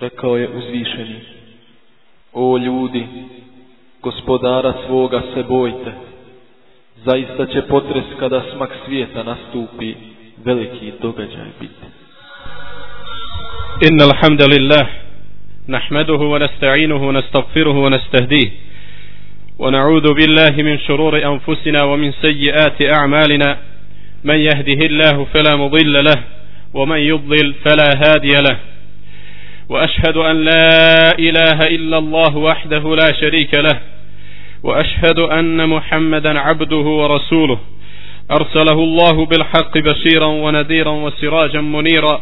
Rekao je uzvišeni, o ljudi, gospodara svoga se bojte, zaista će potres kada smak svijeta nastupi, veliki događaj biti. إن الحمد لله نحمده ونستعينه ونستغفره ونستهديه ونعوذ بالله من شرور أنفسنا ومن سيئات أعمالنا من يهده الله فلا مضل له ومن يضلل فلا هادي له وأشهد أن لا إله إلا الله وحده لا شريك له وأشهد أن محمدا عبده ورسوله. أرسله الله بالحق بشيرا ونذيرا وسراجا منيرا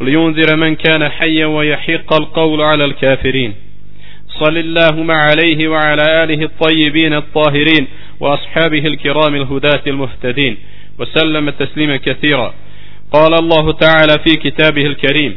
لينذر من كان حيا ويحق القول على الكافرين. صل اللهم عليه وعلى آله الطيبين الطاهرين وأصحابه الكرام الهداة المهتدين وسلم تسليما كثيرا. قال الله تعالى في كتابه الكريم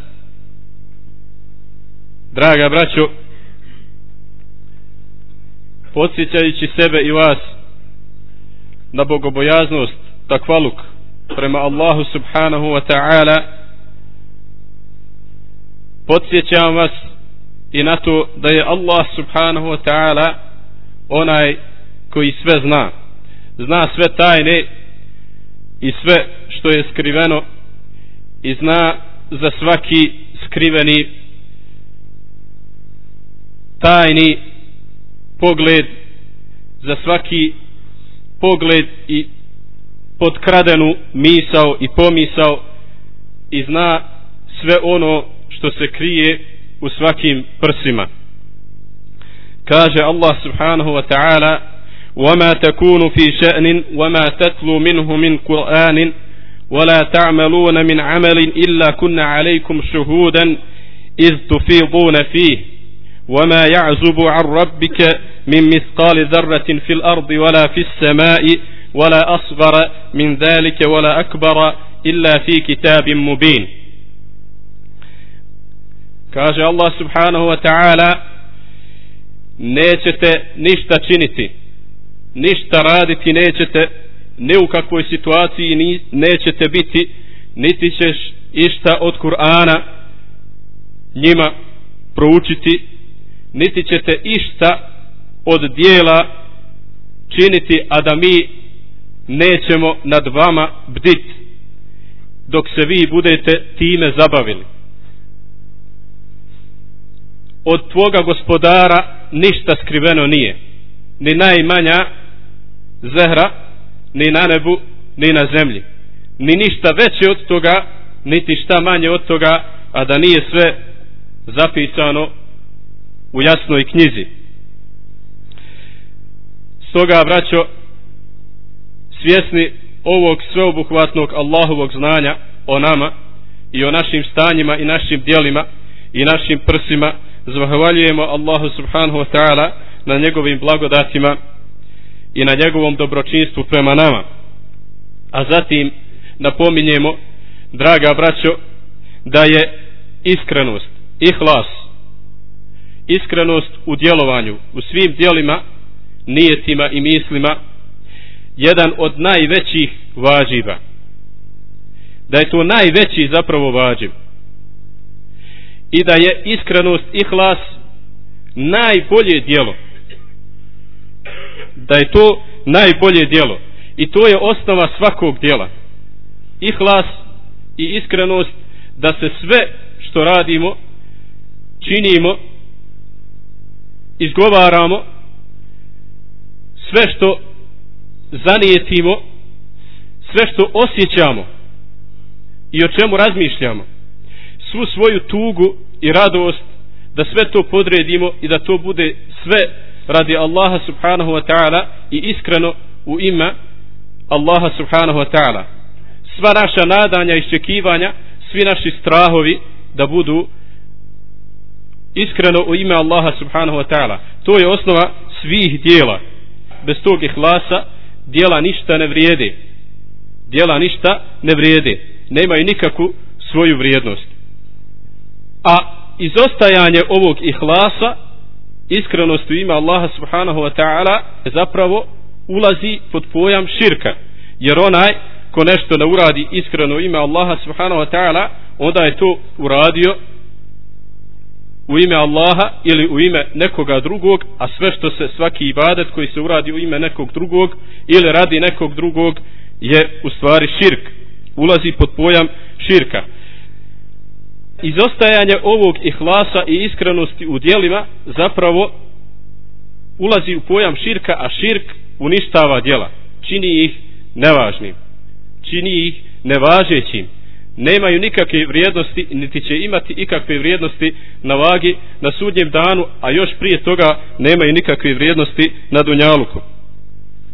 Draga braćo, podsjećajući sebe i vas na bogobojaznost, takvaluk prema Allahu subhanahu wa ta'ala, podsjećam vas i na to da je Allah subhanahu wa ta'ala onaj koji sve zna. Zna sve tajne i sve što je skriveno i zna za svaki skriveni tajni pogled za svaki pogled i podkradenu misao i pomisao i zna sve ono što se krije u svakim prsima kaže Allah subhanahu wa ta'ala وما تكون في شأن وما تتلو منه من قرآن ولا تعملون من عمل إلا كنا عليكم شهودا إذ تفيضون فيه وما يعزب عن ربك من مثقال ذرة في الأرض ولا في السماء ولا أصغر من ذلك ولا أكبر إلا في كتاب مبين. كاجة الله سبحانه وتعالى نيشت نشت چينتي نشت رادتي نيشت ni u kakvoj situaciji ni, nećete biti niti ćeš išta od niti ćete išta od dijela činiti, a da mi nećemo nad vama bdit dok se vi budete time zabavili. Od tvoga gospodara ništa skriveno nije. Ni najmanja zehra, ni na nebu, ni na zemlji. Ni ništa veće od toga, niti šta manje od toga, a da nije sve zapisano u jasnoj knjizi. Stoga, braćo, svjesni ovog sveobuhvatnog Allahovog znanja o nama i o našim stanjima i našim dijelima i našim prsima, zahvaljujemo Allahu subhanahu wa ta'ala na njegovim blagodatima i na njegovom dobročinstvu prema nama. A zatim napominjemo, draga braćo, da je iskrenost, ihlas, iskrenost u djelovanju, u svim djelima, nijetima i mislima, jedan od najvećih vađiva. Da je to najveći zapravo vađiv. I da je iskrenost i hlas najbolje djelo. Da je to najbolje djelo. I to je osnova svakog djela. I hlas i iskrenost da se sve što radimo činimo izgovaramo sve što zanijetimo sve što osjećamo i o čemu razmišljamo. Svu svoju tugu i radost da sve to podredimo i da to bude sve radi Allaha subhanahu wa ta'ala i iskreno u ime Allaha subhanahu wa ta'ala. Sva naša nadanja i iščekivanja svi naši strahovi da budu iskreno u ime Allaha subhanahu wa ta'ala. To je osnova svih dijela. Bez tog ihlasa dijela ništa ne vrijede dijela ništa ne vrijede nemaju nikakvu svoju vrijednost. A izostajanje ovog ihlasa iskrenost u ime Allaha subhanahu wa ta'ala zapravo ulazi pod pojam širka. Jer onaj ko nešto ne uradi iskreno u ime Allaha subhanahu wa ta'ala onda je to uradio u ime Allaha ili u ime nekoga drugog a sve što se svaki ibadet koji se uradi u ime nekog drugog ili radi nekog drugog je u stvari širk. Ulazi pod pojam širka. Izostajanje ovog ihlasa i iskrenosti u dijelima zapravo ulazi u pojam širka a širk uništava djela čini ih nevažnim. Čini ih nevažećim nemaju nikakve vrijednosti niti će imati ikakve vrijednosti na vagi na sudnjem danu a još prije toga nemaju nikakve vrijednosti na dunjaluku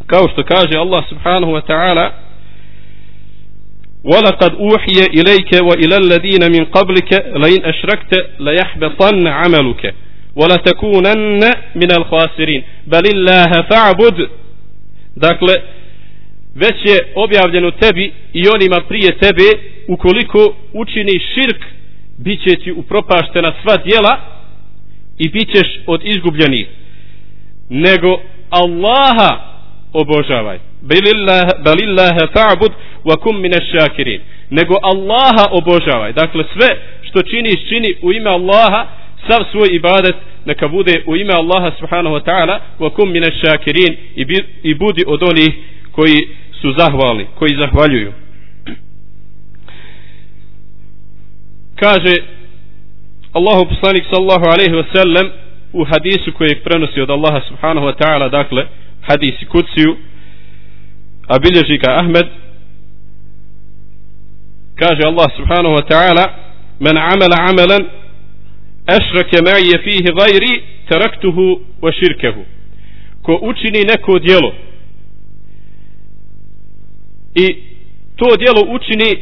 kao što kaže Allah subhanahu wa ta'ala ولقد أوحي إليك وإلى الذين من قبلك لئن أشركت ليحبطن عملك ولتكونن من الخاسرين بل الله فاعبد dakle već je objavljeno tebi i onima prije tebe ukoliko učini širk bit će ti upropaštena sva dijela i bit ćeš od izgubljenih. Nego Allaha obožavaj. Balillaha ta'bud wa kum mine šakirin. nego Allaha obožavaj. Dakle sve što činiš čini u ime Allaha sav svoj ibadet neka bude u ime Allaha subhanahu wa ta'ala wa kum mine šakirin i budi od onih koji su zahvalni koji zahvaljuju. Kaže Allahu poslanik sallallahu alejhi ve sellem u hadisu koji prenosi od Allaha subhanahu wa ta'ala dakle hadisi kuciju a bilježi ga Ahmed kaže Allah subhanahu wa ta'ala men amela amelan ešrake ma'ije fihi gajri teraktuhu wa širkehu ko učini neko djelo i to djelo učini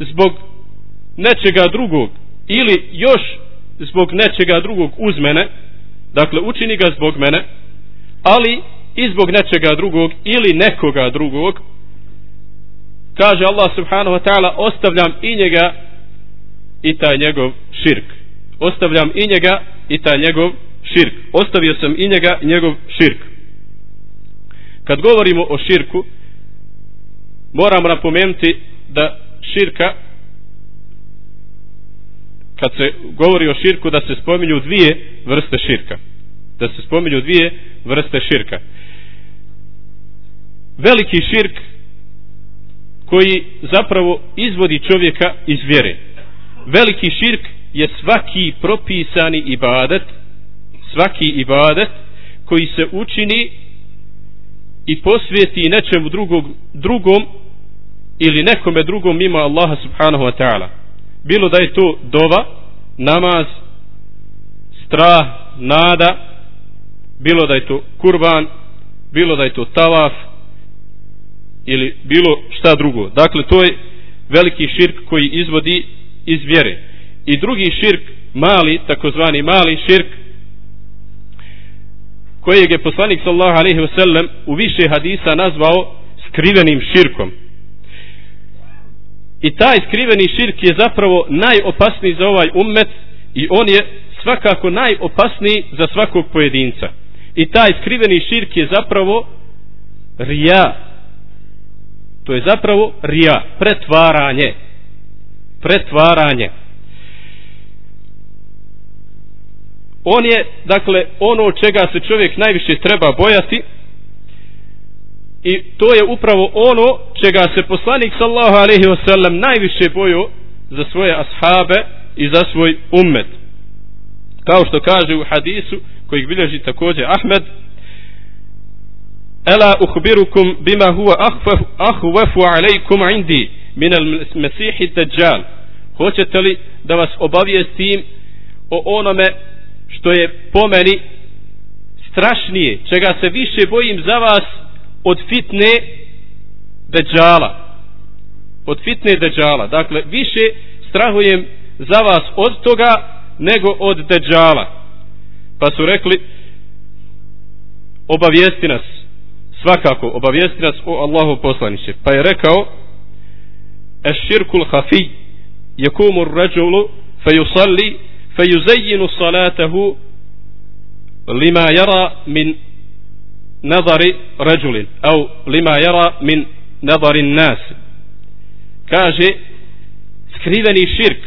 zbog nečega drugog ili još zbog nečega drugog uz mene dakle učini ga zbog mene ali i zbog nečega drugog ili nekoga drugog kaže Allah subhanahu wa ta'ala ostavljam i njega i taj njegov širk. Ostavljam i njega i taj njegov širk. Ostavio sam i njega i njegov širk. Kad govorimo o širku moramo napomenuti da širka kad se govori o širku da se spominju dvije vrste širka. Da se spominju dvije vrste širka. Veliki širk koji zapravo izvodi čovjeka iz vjere. Veliki širk je svaki propisani ibadet svaki ibadet koji se učini i posvijeti nečemu drugog, drugom ili nekome drugom mimo Allaha subhanahu wa ta'ala bilo da je to dova namaz strah nada bilo da je to kurban bilo da je to tavaf ili bilo šta drugo. Dakle to je veliki širk koji izvodi iz vjere. I drugi širk mali takozvani mali širk kojeg je poslanik sallallahu alejhi ve sellem u više hadisa nazvao skrivenim širkom i taj skriveni širk je zapravo najopasniji za ovaj ummet i on je svakako najopasniji za svakog pojedinca. I taj skriveni širk je zapravo rija. To je zapravo rija. Pretvaranje. Pretvaranje. On je dakle ono čega se čovjek najviše treba bojati i to je upravo ono čega se poslanik sallahu alaihi wasallam najviše bojo za svoje ashabe i za svoj ummet. Kao što kaže u hadisu kojeg bilježi također Ahmed Ela uhbirukum bima huwa akhwafu alaykum indi min al mesihi dajjal. Hoćete li da vas obavijestim o onome što je po meni strašnije čega se više bojim za vas od fitne deđala od fitne deđala dakle više strahujem za vas od toga nego od deđala pa su rekli obavijesti nas. Svakako obavijesti nas o Allahu poslaniće. Pa je rekao eširkul hafi yakumu ar-rajulu fayusalli fayuzayyinu salatahu lima yara min nadari ređulin au lima yara min nazari nas. Kaže skriveni širk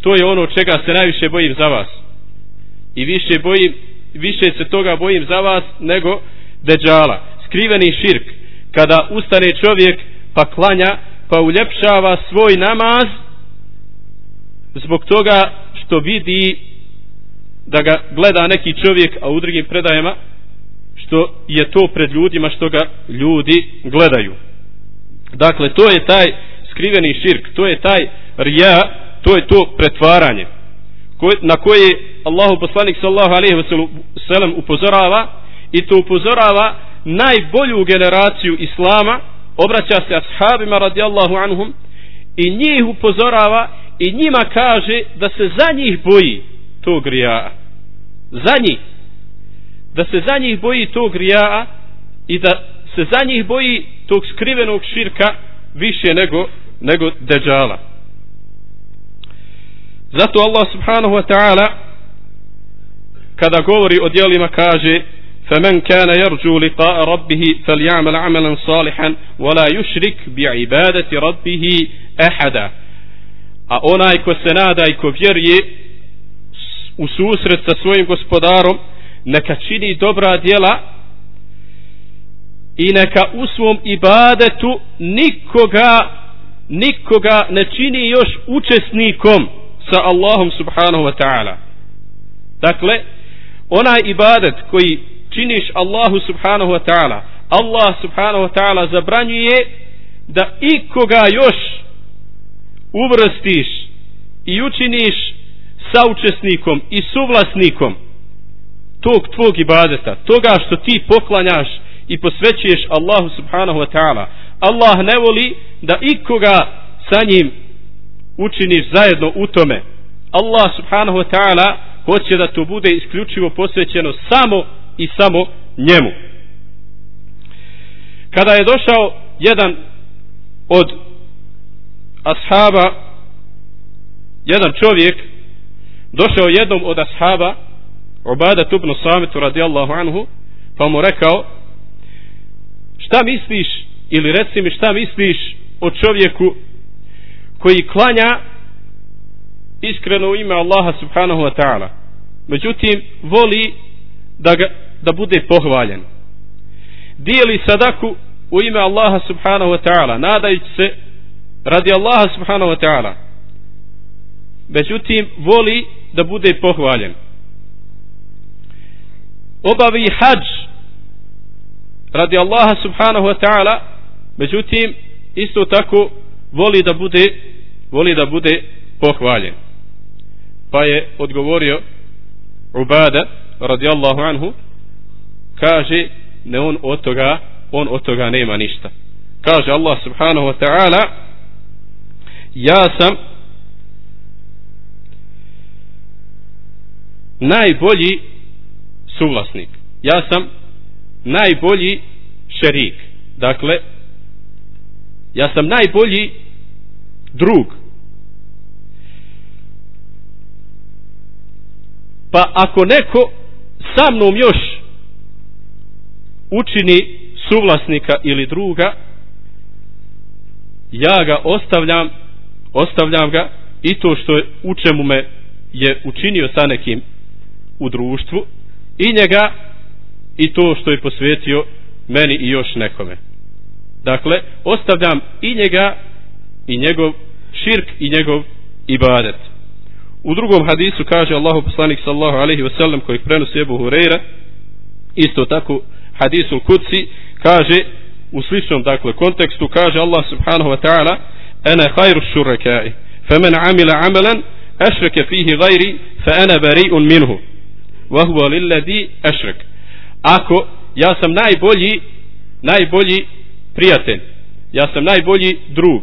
to je ono čega se najviše bojim za vas. I više bojim više se toga bojim za vas nego deđala. Skriveni širk kada ustane čovjek pa klanja pa uljepšava svoj namaz zbog toga što vidi da ga gleda neki čovjek a u drugim predajama što je to pred ljudima što ga ljudi gledaju. Dakle to je taj skriveni širk to je taj rija to je to pretvaranje na koje Allahu poslanik sallahu alaihi ve sellem upozorava i to upozorava najbolju generaciju islama obraća se ashabima radijallahu anhum i njih upozorava i njima kaže da se za njih boji tog rija. Za njih da se za njih boji tog rija i da se za njih boji tog skrivenog širka više nego nego deđala zato Allah subhanahu wa ta'ala kada govori o dijelima kaže فمن كان يرجو لقاء ربه فليعمل عملا صالحا ولا يشرك بعبادة ربه أحدا a onaj ko se nada i ko vjeruje u susret sa svojim gospodarom neka čini dobra djela i neka u svom ibadetu nikoga nikoga ne čini još učesnikom sa Allahom subhanahu wa ta'ala. Dakle onaj ibadet koji činiš Allahu subhanahu wa ta'ala Allah subhanahu wa ta'ala zabranjuje da ikoga još uvrstiš i učiniš saučesnikom i suvlasnikom tog tvog ibadeta toga što ti poklanjaš i posvećuješ Allahu subhanahu wa ta'ala. Allah ne voli da ikoga sa njim učiniš zajedno u tome. Allah subhanahu wa ta'ala hoće da to bude isključivo posvećeno samo i samo njemu. Kada je došao jedan od ashaba jedan čovjek došao jednom od ashaba Ubada tubnu samitu radijallahu anhu pa mu rekao šta misliš ili reci mi šta misliš o čovjeku koji klanja iskreno u ime Allaha subhanahu wa ta'ala? Međutim voli da ga da bude pohvaljen. Dijeli sadaku u ime Allaha subhanahu wa ta'ala nadajući se radi Allaha subhanahu wa ta'ala. Međutim voli da bude pohvaljen obavi hađ radi Allaha subhanahu wa ta'ala međutim isto tako voli da bude voli da bude pohvaljen. Pa je odgovorio Ubada radijallahu anhu kaže ne on od toga on od toga nema ništa. Kaže Allah subhanahu wa ta'ala ja sam najbolji suvlasnik. Ja sam najbolji šerik. Dakle ja sam najbolji drug. Pa ako neko sa mnom još učini suvlasnika ili druga ja ga ostavljam ostavljam ga i to što je u čemu me je učinio sa nekim u društvu i njega i to što je posvetio meni i još nekome. Dakle ostavljam i njega i njegov širk i njegov ibadet. U drugom hadisu kaže Allahu poslanik sallallahu alejhi ve sellem koji prenosi Abu Hurajra isto tako hadisul kuci kaže u sličnom dakle kontekstu kaže Allah subhanahu wa ta'ala ana khairu shuraka'i faman amila amalan ashraka fihi ghairi fa ana bari'un minhu. وَهُوَ لِلَّذِي lilladhi ako ja sam najbolji najbolji prijatelj ja sam najbolji drug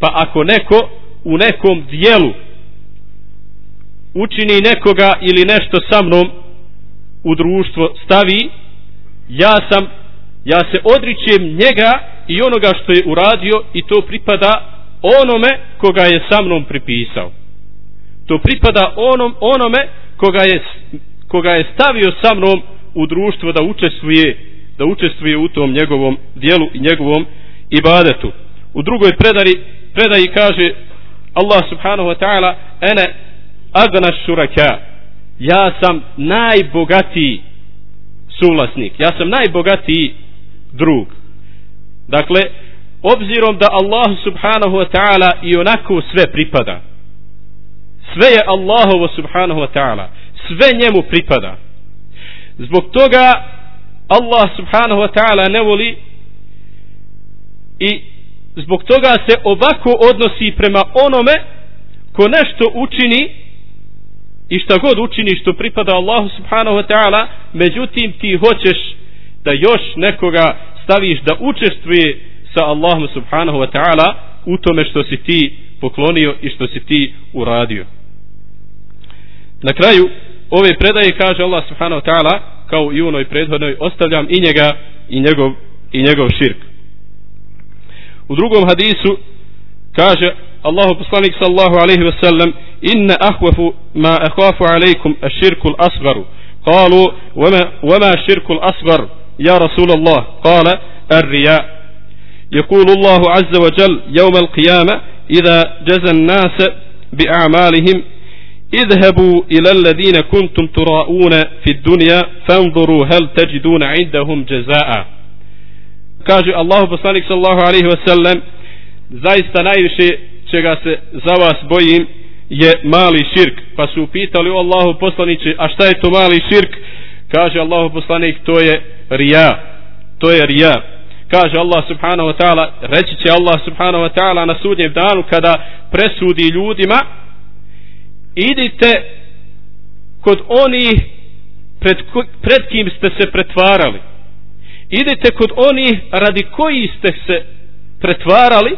pa ako neko u nekom dijelu učini nekoga ili nešto sa mnom u društvo stavi ja sam ja se odričem njega i onoga što je uradio i to pripada onome koga je sa mnom pripisao. To pripada onom, onome koga je, koga je stavio sa mnom u društvo da učestvuje da učestvuje u tom njegovom dijelu i njegovom ibadetu. U drugoj predari, predaji kaže Allah subhanahu wa ta'ala ene agna šuraka ja sam najbogatiji suvlasnik ja sam najbogatiji drug. Dakle obzirom da Allah subhanahu wa ta'ala i onako sve pripada sve je Allahovo subhanahu wa ta'ala sve njemu pripada. Zbog toga Allah subhanahu wa ta'ala ne voli i zbog toga se ovako odnosi prema onome ko nešto učini i šta god učini što pripada Allahu subhanahu wa ta'ala međutim ti hoćeš da još nekoga staviš da učestvuje sa Allahom subhanahu wa ta'ala u tome što si ti poklonio i što si ti uradio. Na kraju ove predaje kaže Allah subhanahu wa ta'ala kao i u onoj prethodnoj ostavljam i njega i njegov, i njegov širk u drugom hadisu kaže Allahu poslanik sallallahu alaihi wa sallam inna ahwafu ma ahwafu alaikum aširku l'asgaru قالوا وما, وما شرك الأصغر يا رسول الله قال الرياء يقول الله عز وجل يوم القيامة إذا جزى الناس بأعمالهم اذهبوا إلى الذين كنتم تراؤون في الدنيا فانظروا هل تجدون عندهم جزاء kaže Allahu poslanik sallallahu alaihi wa sallam zaista najviše čega se za vas bojim je mali širk pa su upitali o Allahu poslaniće a šta je to mali širk kaže Allahu poslanik to je rija to je rija kaže Allah subhanahu wa ta'ala reći će Allah subhanahu wa ta'ala na sudnjem danu kada presudi ljudima idite kod onih pred, pred kim ste se pretvarali. Idite kod onih radi koji ste se pretvarali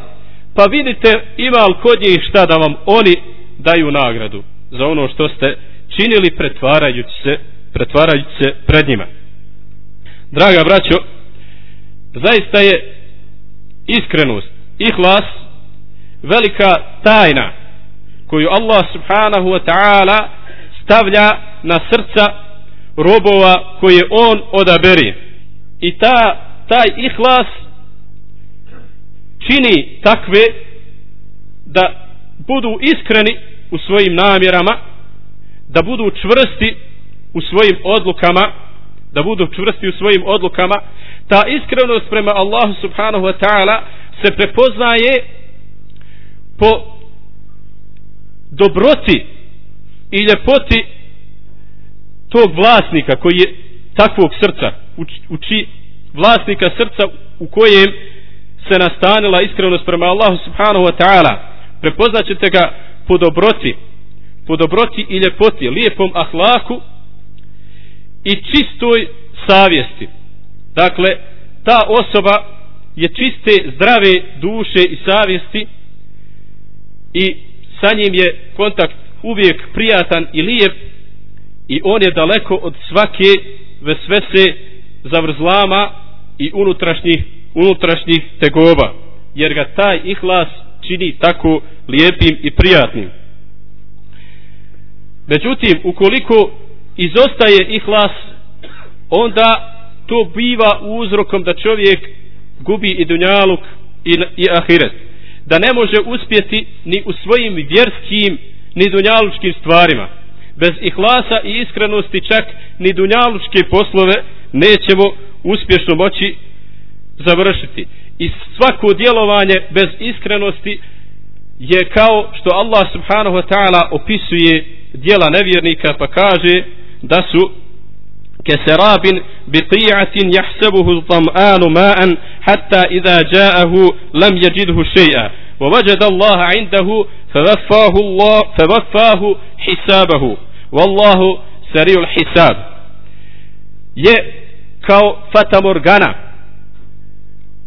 pa vidite ima li kod njih šta da vam oni daju nagradu za ono što ste činili pretvarajući se pretvarajući se pred njima. Draga braćo zaista je iskrenost ihlas velika tajna koju Allah subhanahu wa ta'ala stavlja na srca robova koje on odaberi. I ta taj ihlas čini takve da budu iskreni u svojim namjerama da budu čvrsti u svojim odlukama da budu čvrsti u svojim odlukama. Ta iskrenost prema Allahu subhanahu wa ta'ala se prepoznaje po dobroti i ljepoti tog vlasnika koji je takvog srca uči vlasnika srca u kojem se nastanila iskrenost prema Allahu subhanahu wa ta'ala. Prepoznaćete ga po dobroti po dobroti i ljepoti lijepom ahlaku i čistoj savjesti. Dakle ta osoba je čiste zdrave duše i savjesti i sa njim je kontakt uvijek prijatan i lijep i on je daleko od svake vesvese zavrzlama i unutrašnjih unutrašnjih tegoba jer ga taj ihlas čini tako lijepim i prijatnim. Međutim ukoliko izostaje ihlas onda to biva uzrokom da čovjek gubi i dunjaluk i, i ahiret da ne može uspjeti ni u svojim vjerskim ni dunjalučkim stvarima. Bez ihlasa i iskrenosti čak ni dunjalučke poslove nećemo uspješno moći završiti. I svako djelovanje bez iskrenosti je kao što Allah subhanahu wa ta'ala opisuje djela nevjernika pa kaže da su keserabin bi jahsebuhu tam'anu ma'an حتى إذا جاءه لم يجده شيئا ووجد الله عنده فوفاه الله فوفاه حسابه والله سريع الحساب je kao fata morgana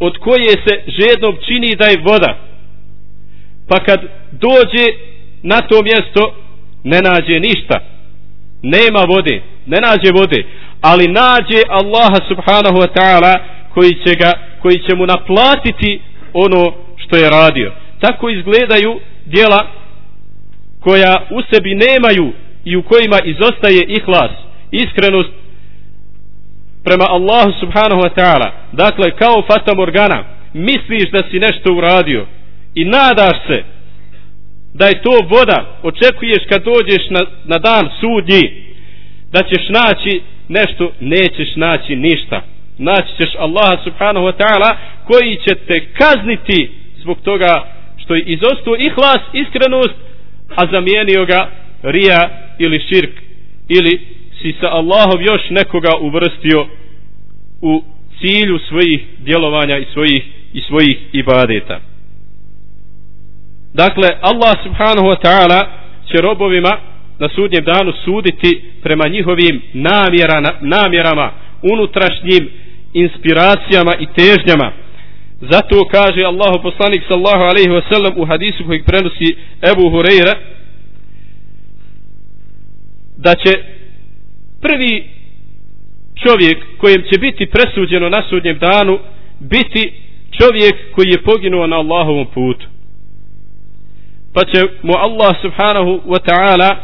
od koje se žednom čini da je voda pa kad dođe na to mjesto ne nađe ništa nema vode ne nađe vode ali nađe Allaha subhanahu wa ta'ala koji će ga koji će mu naplatiti ono što je radio. Tako izgledaju dijela koja u sebi nemaju i u kojima izostaje ihlas iskrenost prema Allahu subhanahu wa ta'ala. Dakle kao fata morgana misliš da si nešto uradio i nadaš se da je to voda. Očekuješ kad dođeš na, na dan sudnji da ćeš naći nešto nećeš naći ništa naći ćeš Allaha subhanahu wa ta'ala koji će te kazniti zbog toga što je izostuo ihlas iskrenost a zamijenio ga rija ili širk. Ili si sa Allahom još nekoga uvrstio u cilju svojih djelovanja i svojih i svojih ibadeta. Dakle Allah subhanahu wa ta'ala će robovima na sudnjem danu suditi prema njihovim namjerana, namjerama unutrašnjim inspiracijama i težnjama. Zato kaže Allahu poslanik sallahu alaihi wa sallam u hadisu kojeg prenosi Ebu Hureyre da će prvi čovjek kojem će biti presuđeno na sudnjem danu biti čovjek koji je poginuo na Allahovom putu. Pa će mu Allah subhanahu wa ta'ala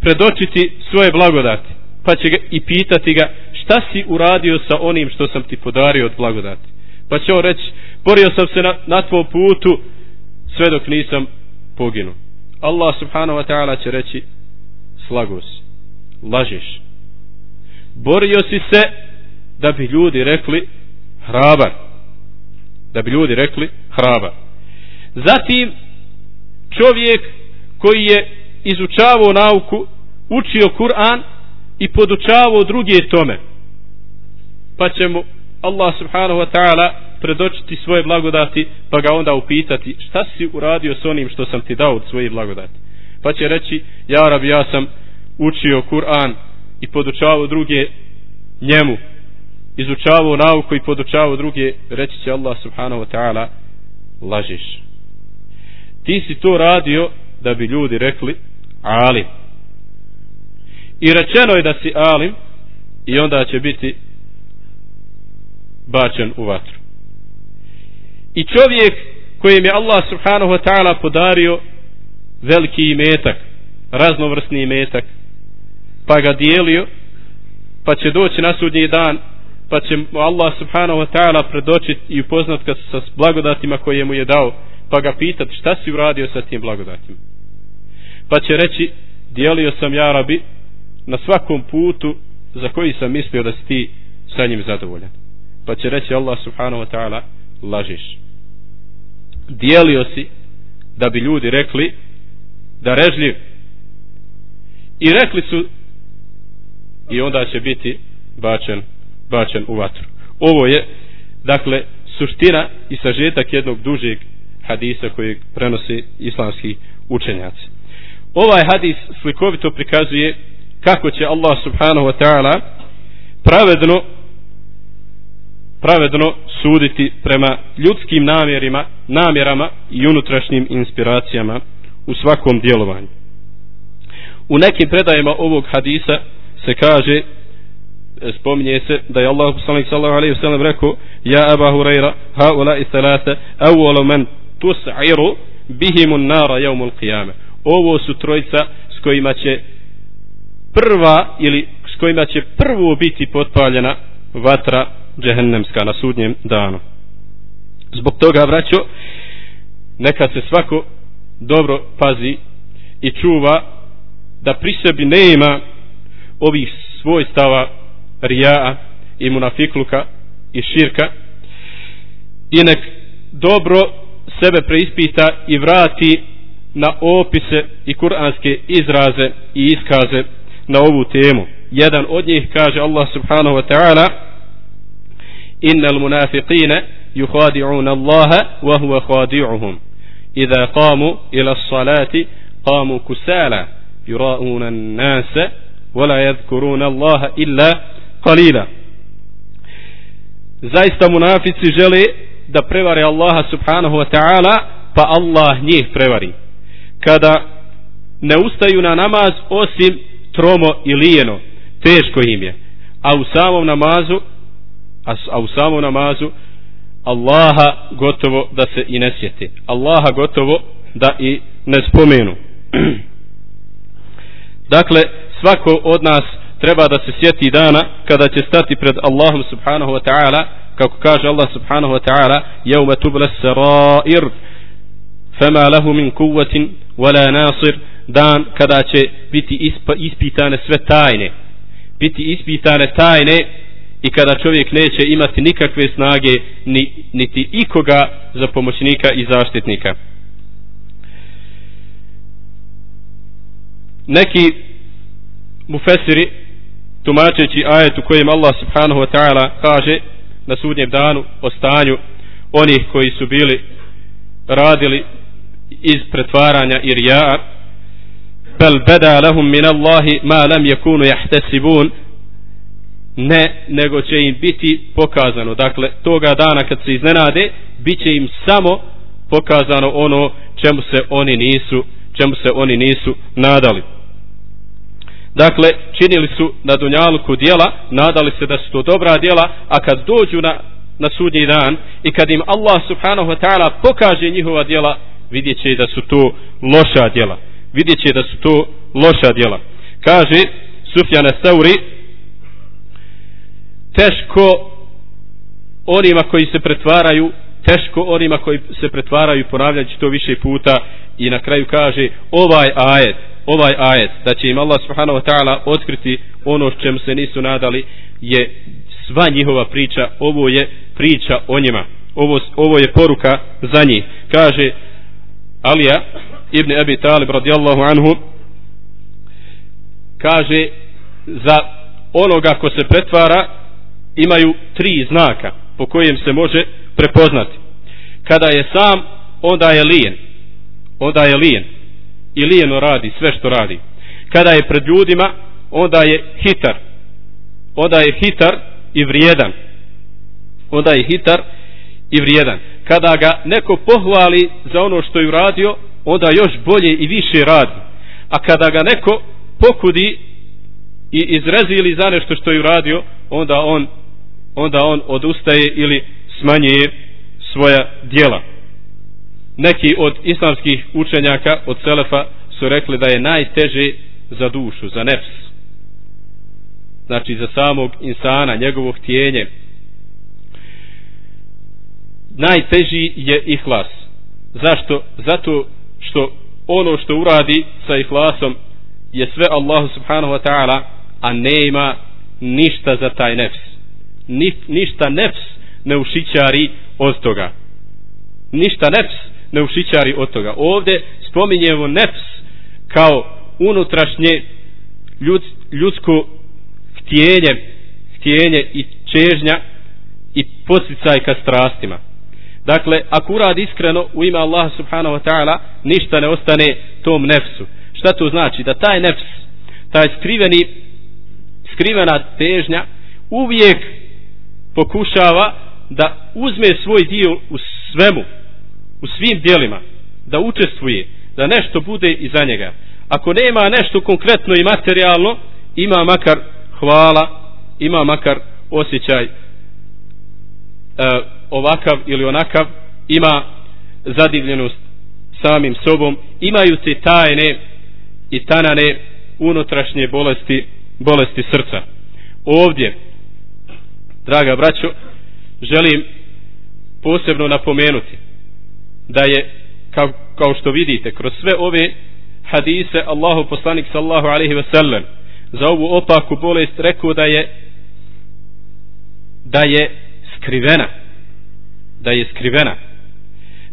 predočiti svoje blagodati pa će ga i pitati ga šta si uradio sa onim što sam ti podario od blagodati? Pa će on reći borio sam se na, na tvom putu sve dok nisam poginuo. Allah subhanahu wa ta'ala će reći slago si lažeš. Borio si se da bi ljudi rekli hrabar. Da bi ljudi rekli hrabar. Zatim čovjek koji je izučavao nauku učio Kur'an i podučavao druge tome pa će mu Allah subhanahu wa ta'ala predočiti svoje blagodati pa ga onda upitati šta si uradio s onim što sam ti dao od svoje blagodati? Pa će reći ja rab ja sam učio Kur'an i podučavao druge njemu. Izučavao nauku i podučavao druge. Reći će Allah subhanahu wa ta'ala lažiš. Ti si to radio da bi ljudi rekli alim. I rečeno je da si alim i onda će biti bačen u vatru. I čovjek kojem je Allah subhanahu wa ta'ala podario veliki imetak raznovrsni imetak pa ga dijelio pa će doći na sudnji dan pa će mu Allah subhanahu wa ta'ala predočiti i upoznat ga sa blagodatima koje mu je dao pa ga pitat šta si uradio sa tim blagodatima. Pa će reći dijelio sam ja rabi na svakom putu za koji sam mislio da si ti sa njim zadovoljan pa će reći Allah subhanahu wa ta'ala lažiš. Dijelio si da bi ljudi rekli da režljiv. I rekli su i onda će biti bačen bačen u vatru. Ovo je dakle suština i sažetak jednog dužeg hadisa koji prenosi islamski učenjaci. Ovaj hadis slikovito prikazuje kako će Allah subhanahu wa ta'ala pravedno pravedno suditi prema ljudskim namjerima, namjerama i unutrašnjim inspiracijama u svakom djelovanju. U nekim predajima ovog hadisa se kaže spominje se da je Allah poslanik sallallahu alejhi ve sellem rekao ja Abu Hurajra haula thalatha awwal man tus'iru bihim an-nar yawm al-qiyamah ovo su trojica s kojima će prva ili s kojima će prvo biti potpaljena vatra džehennemska na sudnjem danu zbog toga vraćo neka se svako dobro pazi i čuva da pri sebi nema ovih svojstava rijaa i munafikluka i širka i nek dobro sebe preispita i vrati na opise i kuranske izraze i iskaze na ovu temu. Jedan od njih kaže Allah subhanahu wa ta'ala إن المنافقين يخادعون Allaha wa huwa khadi'uhum. Idha qamu ila as-salati qamu kusala yura'una an-nasa wa la yadhkuruna Allaha illa qalila. Zaista munafici žele da prevare Allaha subhanahu wa ta'ala pa Allah njih prevari kada ne ustaju na namaz osim tromo i lijeno teško im je a u samom namazu a, a u samom namazu Allaha gotovo da se i ne sjeti. Allaha gotovo da i ne spomenu. Dakle svako od nas treba da se sjeti dana kada će stati pred Allahom subhanahu wa ta'ala kako kaže Allah subhanahu wa ta'ala jevme tubla sarair fema lahu min kuvatin wala nasir. Dan kada će biti ispitane sve tajne. Biti ispitane tajne i kada čovjek neće imati nikakve snage ni, niti ikoga za pomoćnika i zaštitnika. Neki mufesiri tumačeći ajet u kojem Allah subhanahu wa ta'ala kaže na sudnjem danu o stanju onih koji su bili radili iz pretvaranja i rija bel beda lahum min Allahi ma lam yakunu yahtasibun ne, nego će im biti pokazano. Dakle, toga dana kad se iznenade bit će im samo pokazano ono čemu se oni nisu čemu se oni nisu nadali. Dakle, činili su na dunjalku dijela nadali se da su to dobra dijela a kad dođu na, na sudnji dan i kad im Allah subhanahu wa ta'ala pokaže njihova dijela vidjet će da su to loša djela vidjet će da su to loša djela kaže Sufjana Sauri teško onima koji se pretvaraju teško onima koji se pretvaraju ponavljajući to više puta i na kraju kaže ovaj ajet ovaj ajet da će im Allah subhanahu wa ta'ala otkriti ono s čemu se nisu nadali je sva njihova priča ovo je priča o njima. Ovo, ovo je poruka za njih. Kaže Alija ibn Abi Talib radijallahu anhu kaže za onoga ko se pretvara imaju tri znaka po kojem se može prepoznati. Kada je sam onda je lijen. Onda je lijen. I lijeno radi sve što radi. Kada je pred ljudima onda je hitar. Onda je hitar i vrijedan. Onda je hitar i vrijedan. Kada ga neko pohvali za ono što je uradio, onda još bolje i više radi. A kada ga neko pokudi i izrezili za nešto što je uradio, onda on, onda on odustaje ili smanjuje svoja dijela. Neki od islamskih učenjaka, od Selefa, su rekli da je najteže za dušu, za nefs. Znači za samog insana, njegovo htjenje, najteži je ihlas. Zašto? Zato što ono što uradi sa ihlasom je sve Allahu subhanahu wa ta'ala, a nema ništa za taj nefs. Ni, ništa nefs ne ušićari od toga. Ništa nefs ne ušićari od toga. Ovdje spominjemo nefs kao unutrašnje ljud, ljudsko htjenje, htjenje i čežnja i posticaj ka strastima. Dakle, ako uradi iskreno u ime Allaha subhanahu wa ta'ala, ništa ne ostane tom nefsu. Šta to znači? Da taj nefs, taj skriveni, skrivena težnja, uvijek pokušava da uzme svoj dio u svemu, u svim dijelima, da učestvuje, da nešto bude iza njega. Ako nema nešto konkretno i materijalno, ima makar hvala, ima makar osjećaj e, ovakav ili onakav ima zadivljenost samim sobom imaju te tajne i tanane unutrašnje bolesti bolesti srca ovdje draga braćo želim posebno napomenuti da je kao, kao što vidite kroz sve ove hadise Allahu poslanik sallahu alaihi ve sellem za ovu opaku bolest rekao da je da je skrivena da je skrivena.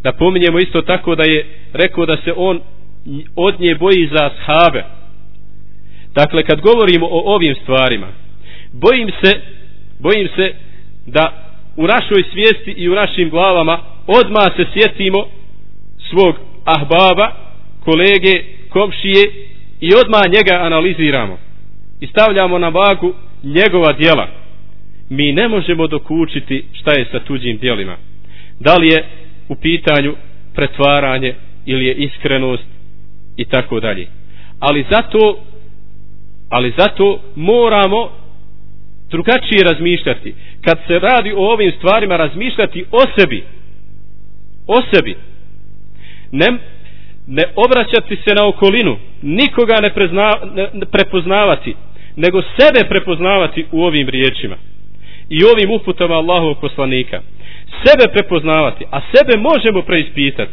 Da pominjemo isto tako da je rekao da se on od nje boji za ashabe. Dakle, kad govorimo o ovim stvarima, bojim se, bojim se da u našoj svijesti i u našim glavama odma se sjetimo svog ahbaba, kolege, komšije i odma njega analiziramo i stavljamo na vagu njegova dijela. Mi ne možemo dokučiti šta je sa tuđim dijelima. Da li je u pitanju pretvaranje ili je iskrenost i tako dalje. Ali zato ali zato moramo drugačije razmišljati. Kad se radi o ovim stvarima, razmišljati o sebi. O sebi. Ne, ne obraćati se na okolinu, nikoga ne, prezna, ne prepoznavati, nego sebe prepoznavati u ovim riječima i ovim uputama Allahovog poslanika. Sebe prepoznavati, a sebe možemo preispitati.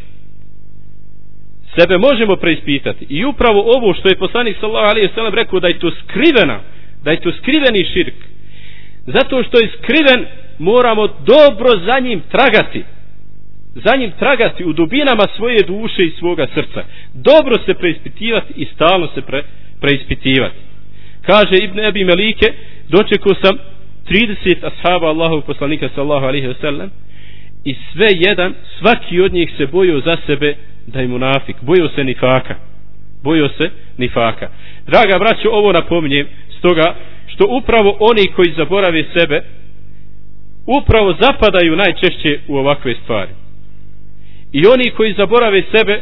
Sebe možemo preispitati. I upravo ovo što je poslanik sallallahu alejhi ve sellem rekao da je to skrivena, da je to skriveni širk zato što je skriven moramo dobro za njim tragati. Za njim tragati u dubinama svoje duše i svoga srca. Dobro se preispitivati i stalno se pre, preispitivati. Kaže Ibn Ebi Melike dočekao sam 30 ashaba Allahov poslanika sallahu alihi wasallam i sve jedan svaki od njih se bojio za sebe da je munafik. Bojio se nifaka. Bojio se nifaka. Draga braćo ovo napominjem. Stoga što upravo oni koji zaborave sebe upravo zapadaju najčešće u ovakve stvari. I oni koji zaborave sebe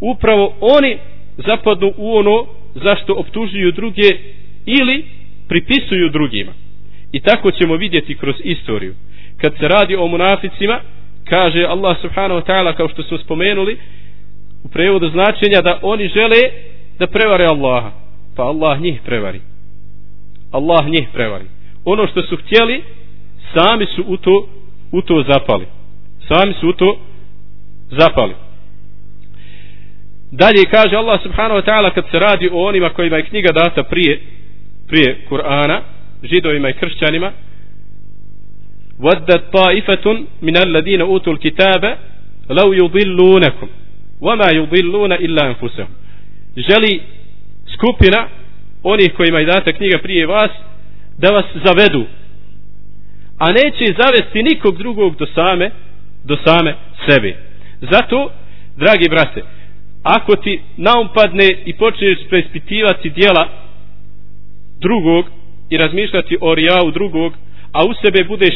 upravo oni zapadnu u ono zašto optužuju druge ili pripisuju drugima. I tako ćemo vidjeti kroz istoriju. Kad se radi o munaficima kaže Allah subhanahu wa ta'ala kao što smo spomenuli u prevodu značenja da oni žele da prevare Allaha. Pa Allah njih prevari. Allah njih prevari. Ono što su htjeli, sami su u to, u to zapali. Sami su u to zapali. Dalje kaže Allah subhanahu wa ta'ala kad se radi o onima kojima je knjiga data prije, prije Kur'ana, židovima i kršćanima, وَدَّتْ طَائِفَةٌ مِنَ الَّذِينَ أُوتُوا الْكِتَابَ لَوْ يُضِلُّونَكُمْ وَمَا يُضِلُّونَ إِلَّا أَنفُسَهُمْ želi skupina onih kojima je data knjiga prije vas da vas zavedu. A neće zavesti nikog drugog do same do same sebe. Zato dragi brate ako ti naumpadne i počneš preispitivati dijela drugog i razmišljati o rijavu drugog a u sebe budeš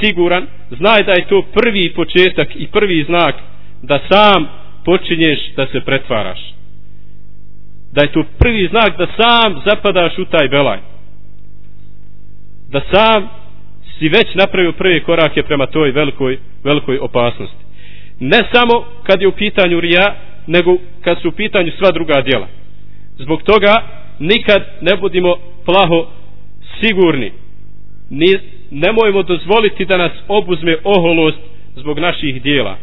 siguran znaj da je to prvi početak i prvi znak da sam počinješ da se pretvaraš da je to prvi znak da sam zapadaš u taj belaj. Da sam si već napravio prvi korake prema toj velikoj, velikoj opasnosti. Ne samo kad je u pitanju rija nego kad su u pitanju sva druga djela. Zbog toga nikad ne budimo plaho sigurni. Ni, nemojmo dozvoliti da nas obuzme oholost zbog naših dijela.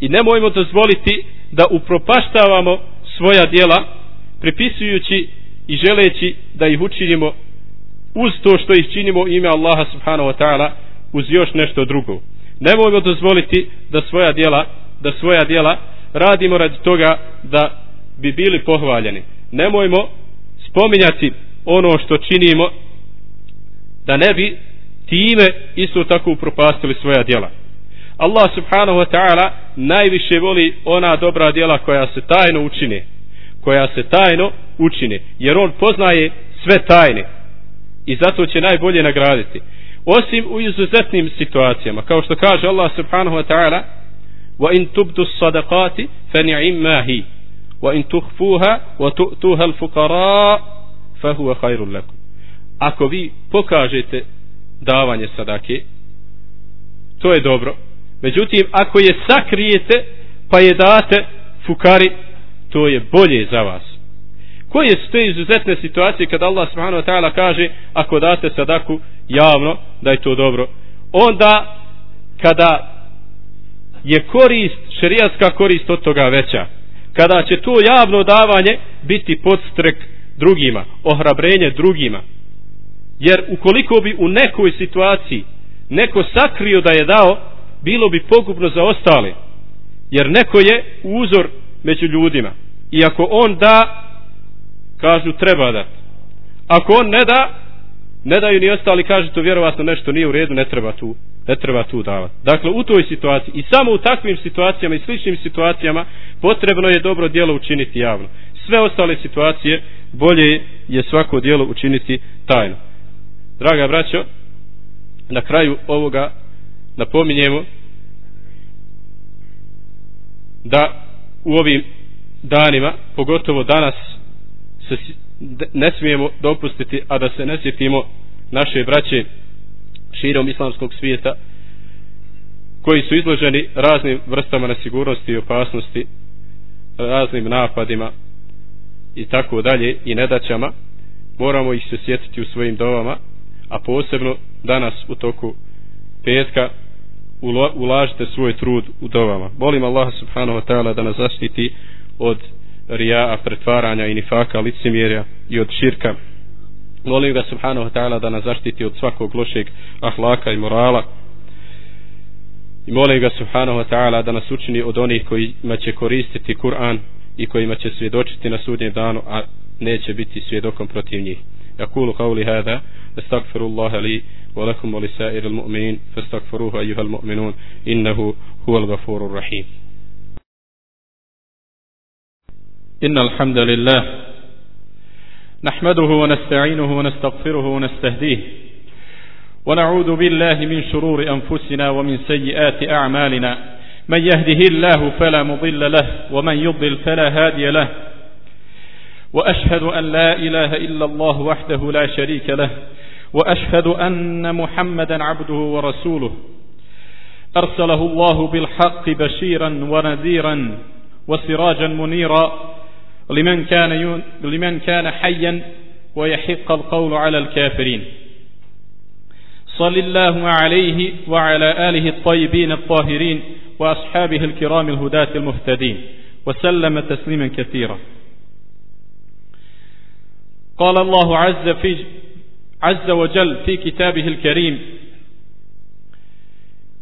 I nemojmo dozvoliti da upropaštavamo svoja dijela pripisujući i želeći da ih učinimo uz to što ih činimo ime Allaha subhanahu wa ta'ala uz još nešto drugo. Nemojmo dozvoliti da svoja djela, da svoja djela radimo radi toga da bi bili pohvaljeni. Nemojmo spominjati ono što činimo da ne bi time isto tako upropastili svoja djela. Allah subhanahu wa ta'ala najviše voli ona dobra djela koja se tajno učine koja se tajno učine jer on poznaje sve tajne i zato će najbolje nagraditi. Osim u izuzetnim situacijama kao što kaže Allah subhanahu wa ta'ala wa in tubdu sadaqati fa ni'imma hi wa in tukhfuha wa tu'tuha al-fuqara fa huwa khairul lakum. Ako vi pokažete davanje sadake to je dobro. Međutim ako je sakrijete pa je date fukari to je bolje za vas. Koje su te izuzetne situacije kad Allah subhanahu wa ta'ala kaže ako date sadaku javno da je to dobro? Onda kada je korist šerijatska korist od toga veća. Kada će to javno davanje biti podstrek drugima ohrabrenje drugima. Jer ukoliko bi u nekoj situaciji neko sakrio da je dao bilo bi pogubno za ostale. Jer neko je uzor među ljudima i ako on da kažu treba da ako on ne da ne daju ni ostali kažu to vjerovatno nešto nije u redu ne treba tu ne treba tu davati dakle u toj situaciji i samo u takvim situacijama i sličnim situacijama potrebno je dobro djelo učiniti javno. Sve ostale situacije bolje je svako djelo učiniti tajno. Draga braćo na kraju ovoga napominjemo da u ovim danima, pogotovo danas, se ne smijemo dopustiti, a da se ne sjetimo naše braće širom islamskog svijeta, koji su izloženi raznim vrstama nesigurnosti i opasnosti, raznim napadima i tako dalje i nedaćama, moramo ih se sjetiti u svojim dovama, a posebno danas u toku petka ulažite svoj trud u dovama. Molim Allah subhanahu wa ta'ala da nas zaštiti od rija, pretvaranja i nifaka, licimjerja i od širka. Molim ga subhanahu wa ta'ala da nas zaštiti od svakog lošeg ahlaka i morala. I molim ga subhanahu wa ta'ala da nas učini od onih kojima će koristiti Kur'an i kojima će svjedočiti na sudnjem danu, a neće biti svjedokom protiv njih. يقول قولي هذا استغفر الله لي ولكم ولسائر المؤمنين فاستغفروه أيها المؤمنون إنه هو الغفور الرحيم إن الحمد لله نحمده ونستعينه ونستغفره ونستهديه ونعوذ بالله من شرور أنفسنا ومن سيئات أعمالنا من يهده الله فلا مضل له ومن يضل فلا هادي له وأشهد أن لا إله إلا الله وحده لا شريك له وأشهد أن محمدا عبده ورسوله أرسله الله بالحق بشيرا ونذيرا وسراجا منيرا لمن كان لمن كان حيا ويحق القول على الكافرين. صل الله عليه وعلى آله الطيبين الطاهرين وأصحابه الكرام الهداة المهتدين. وسلم تسليما كثيرا. قال الله عز في عز وجل في كتابه الكريم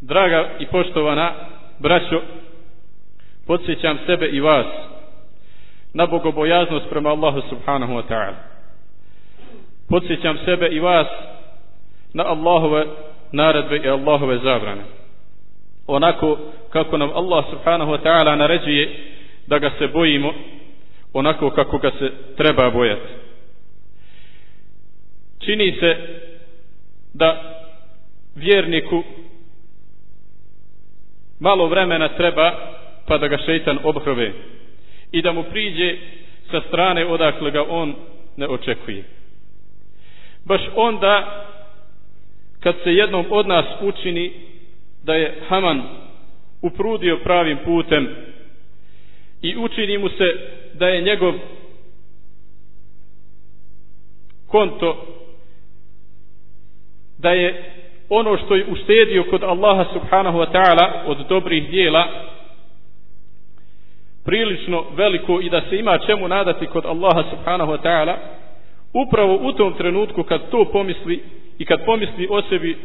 Draga i poštovana braćo, podsjećam sebe i vas na bogobojaznost prema Allahu subhanahu wa ta'ala. Podsjećam sebe i vas na Allahove naredbe i Allahove zabrane. Onako kako nam Allah subhanahu wa ta'ala naređuje da ga se bojimo onako kako ga se treba bojati. Čini se da vjerniku malo vremena treba pa da ga šeitan obhrove i da mu priđe sa strane odakle ga on ne očekuje. Baš onda kad se jednom od nas učini da je Haman uprudio pravim putem i učini mu se da je njegov konto da je ono što je uštedio kod Allaha subhanahu wa ta'ala od dobrih dijela prilično veliko i da se ima čemu nadati kod Allaha subhanahu wa ta'ala upravo u tom trenutku kad to pomisli i kad pomisli o sebi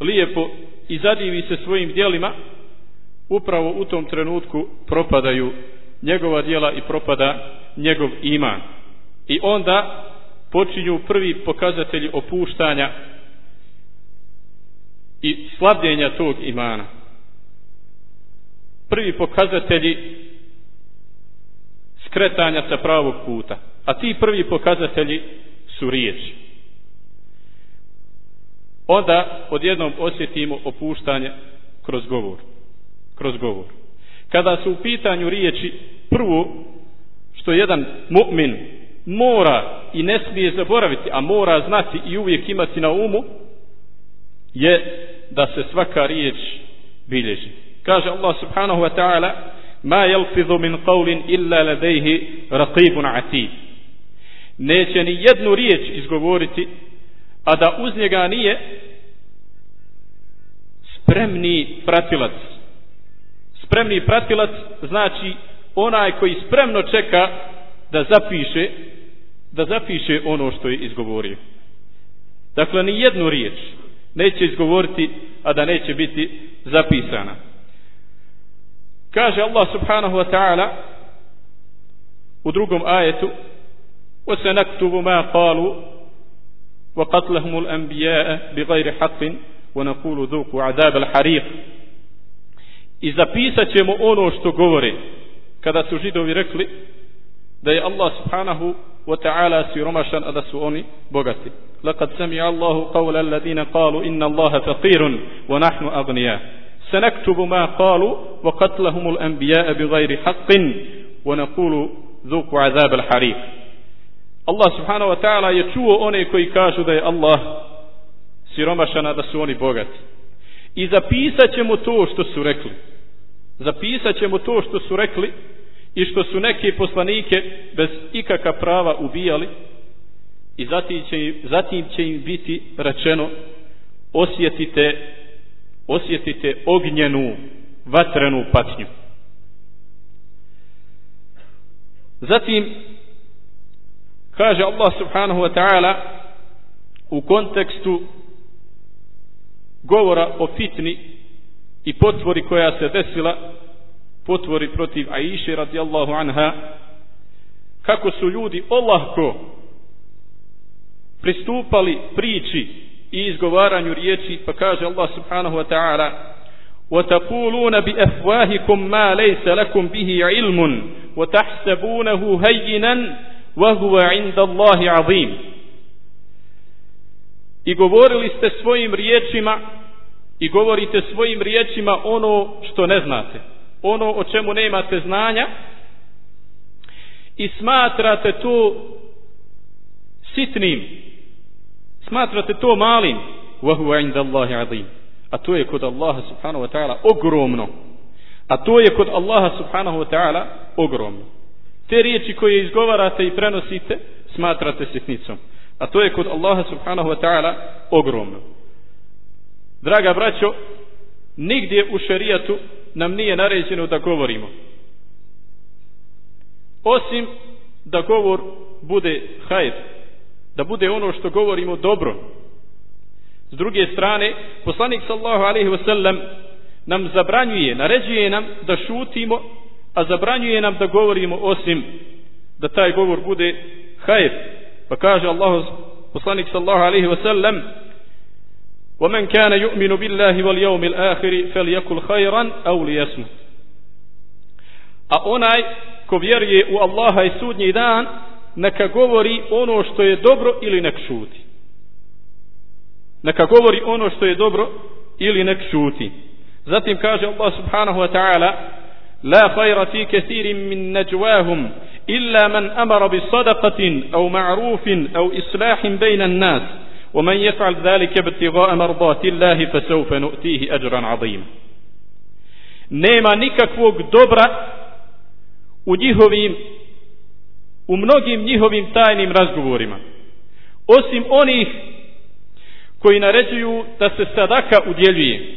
lijepo i zadivi se svojim dijelima upravo u tom trenutku propadaju njegova dijela i propada njegov iman. I onda počinju prvi pokazatelji opuštanja i slabljenja tog imana prvi pokazatelji skretanja sa pravog puta. A ti prvi pokazatelji su riječi. Onda odjednom osjetimo opuštanje kroz govor. Kroz govor. Kada su u pitanju riječi, prvo što jedan mu'min mora i ne smije zaboraviti, a mora znati i uvijek imati na umu, je da se svaka riječ bilježi. Kaže Allah subhanahu wa ta'ala, ma jelfidhu min qawlin illa ladayhi raqibun atid. Neće ni jednu riječ izgovoriti, a da uz njega nije spremni pratilac. Spremni pratilac znači onaj koji spremno čeka da zapiše da zapiše ono što je izgovorio. Dakle, ni jednu riječ neće izgovoriti, a da neće biti zapisana. Kaže Allah subhanahu wa ta'ala u drugom ajetu وَسَنَكْتُبُ مَا قَالُوا وَقَتْلَهُمُ الْأَنْبِيَاءَ بِغَيْرِ حَقٍ وَنَقُولُ ذُوكُ عَذَابَ الْحَرِيقِ I zapisat ćemo ono što govore kada su židovi rekli da je Allah subhanahu wa ta'ala siromašan a da su oni bogati لقد سمع الله قول الذين قالوا إن الله فقير ونحن أغنياء سنكتب ما قالوا وقتلهم الأنبياء بغير حق ونقول ذوقوا عذاب الحريق Allah subhanahu wa ta'ala je čuo one koji kažu da je Allah siromašan, da su oni bogati. I zapisat ćemo to što su rekli. Zapisat ćemo to što su rekli i što su neke poslanike bez ikakva prava ubijali i zatim će, zatim će im biti rečeno osjetite osjetite ognjenu vatrenu patnju. Zatim kaže Allah subhanahu wa ta'ala u kontekstu govora o fitni i potvori koja se desila potvori protiv Aisha radijallahu anha kako su ljudi olahko pristupali priči i izgovaranju riječi pa kaže Allah subhanahu wa ta'ala وتقولون بأفواهكم ما ليس لكم به علم وتحسبونه هينا وهو عند الله عظيم I govorili ste svojim riječima i govorite svojim riječima ono što ne znate ono o čemu nemate znanja i smatrate to sitnim smatrate to malim? Wa huwa inda Allahi azim. A to je kod Allaha subhanahu wa ta'ala ogromno. A to je kod Allaha subhanahu wa ta'ala ogromno. Te riječi koje izgovarate i prenosite smatrate sitnicom. A to je kod Allaha subhanahu wa ta'ala ogromno. Draga braćo nigdje u šerijatu nam nije naređeno da govorimo. Osim da govor bude hajr da bude ono što govorimo dobro s druge strane poslanik sallahu alaihi wasallam nam zabranjuje naređuje nam da šutimo a zabranjuje nam da govorimo osim da taj govor bude hajr pa kaže Allah poslanik sallahu alaihi wasallam ومن كان يؤمن بالله واليوم الآخر فليقل خيرا أو ليسمت a onaj ko vjeruje u Allaha i sudnji dan neka govori ono što je dobro ili nek šuti neka govori ono što je dobro ili nek šuti zatim kaže Allah subhanahu wa ta'ala la khayra fi kathirin min najwahum illa man amara bi sadaqatin aw ma'rufin aw islahin bayna an-nas ومن يفعل ذلك ابتغاء مرضات الله فسوف نؤتيه أجرا عظيما nema nikakvog dobra u njihovim u mnogim njihovim tajnim razgovorima. Osim onih koji naređuju da se sadaka udjeljuje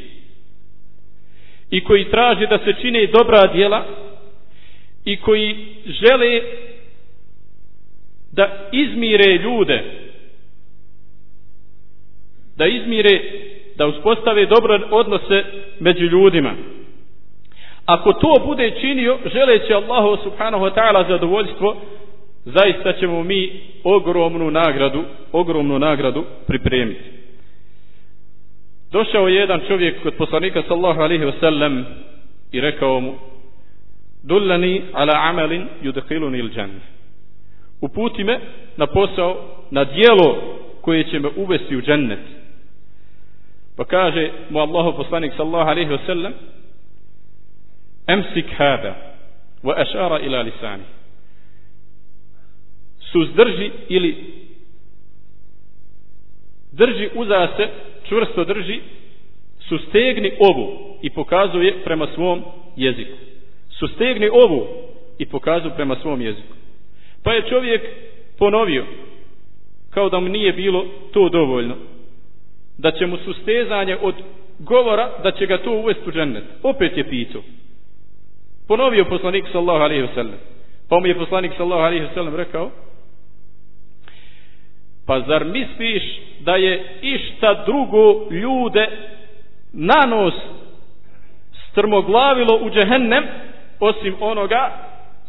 i koji traže da se čine dobra djela i koji žele da izmire ljude da izmire da uspostave dobre odnose među ljudima. Ako to bude činio želeći Allahu subhanahu wa ta'ala zadovoljstvo zaista ćemo mi ogromnu nagradu ogromnu nagradu pripremiti. Došao je jedan čovjek kod poslanika sallahu alaihi wasallam i rekao mu dullani ala amalin yudkhiluni il džan. uputi me na posao na dijelo koje će me uvesti u džennet. Pa kaže mu Allahu poslanik sallallahu alaihi wa sallam emsik hada wa ašara ila lisani suzdrži ili drži uza se čvrsto drži sustegni ovu i pokazuje prema svom jeziku. Sustegni ovu i pokazuje prema svom jeziku. Pa je čovjek ponovio kao da mu nije bilo to dovoljno da će mu sustezanje od govora da će ga to uvesti u džennet. Opet je pitao. Ponovio poslanik sallahu alaihi wasallam pa mu je poslanik sallahu alaihi wasallam rekao pa zar misliš da je išta drugo ljude na nos strmoglavilo u džehennem osim onoga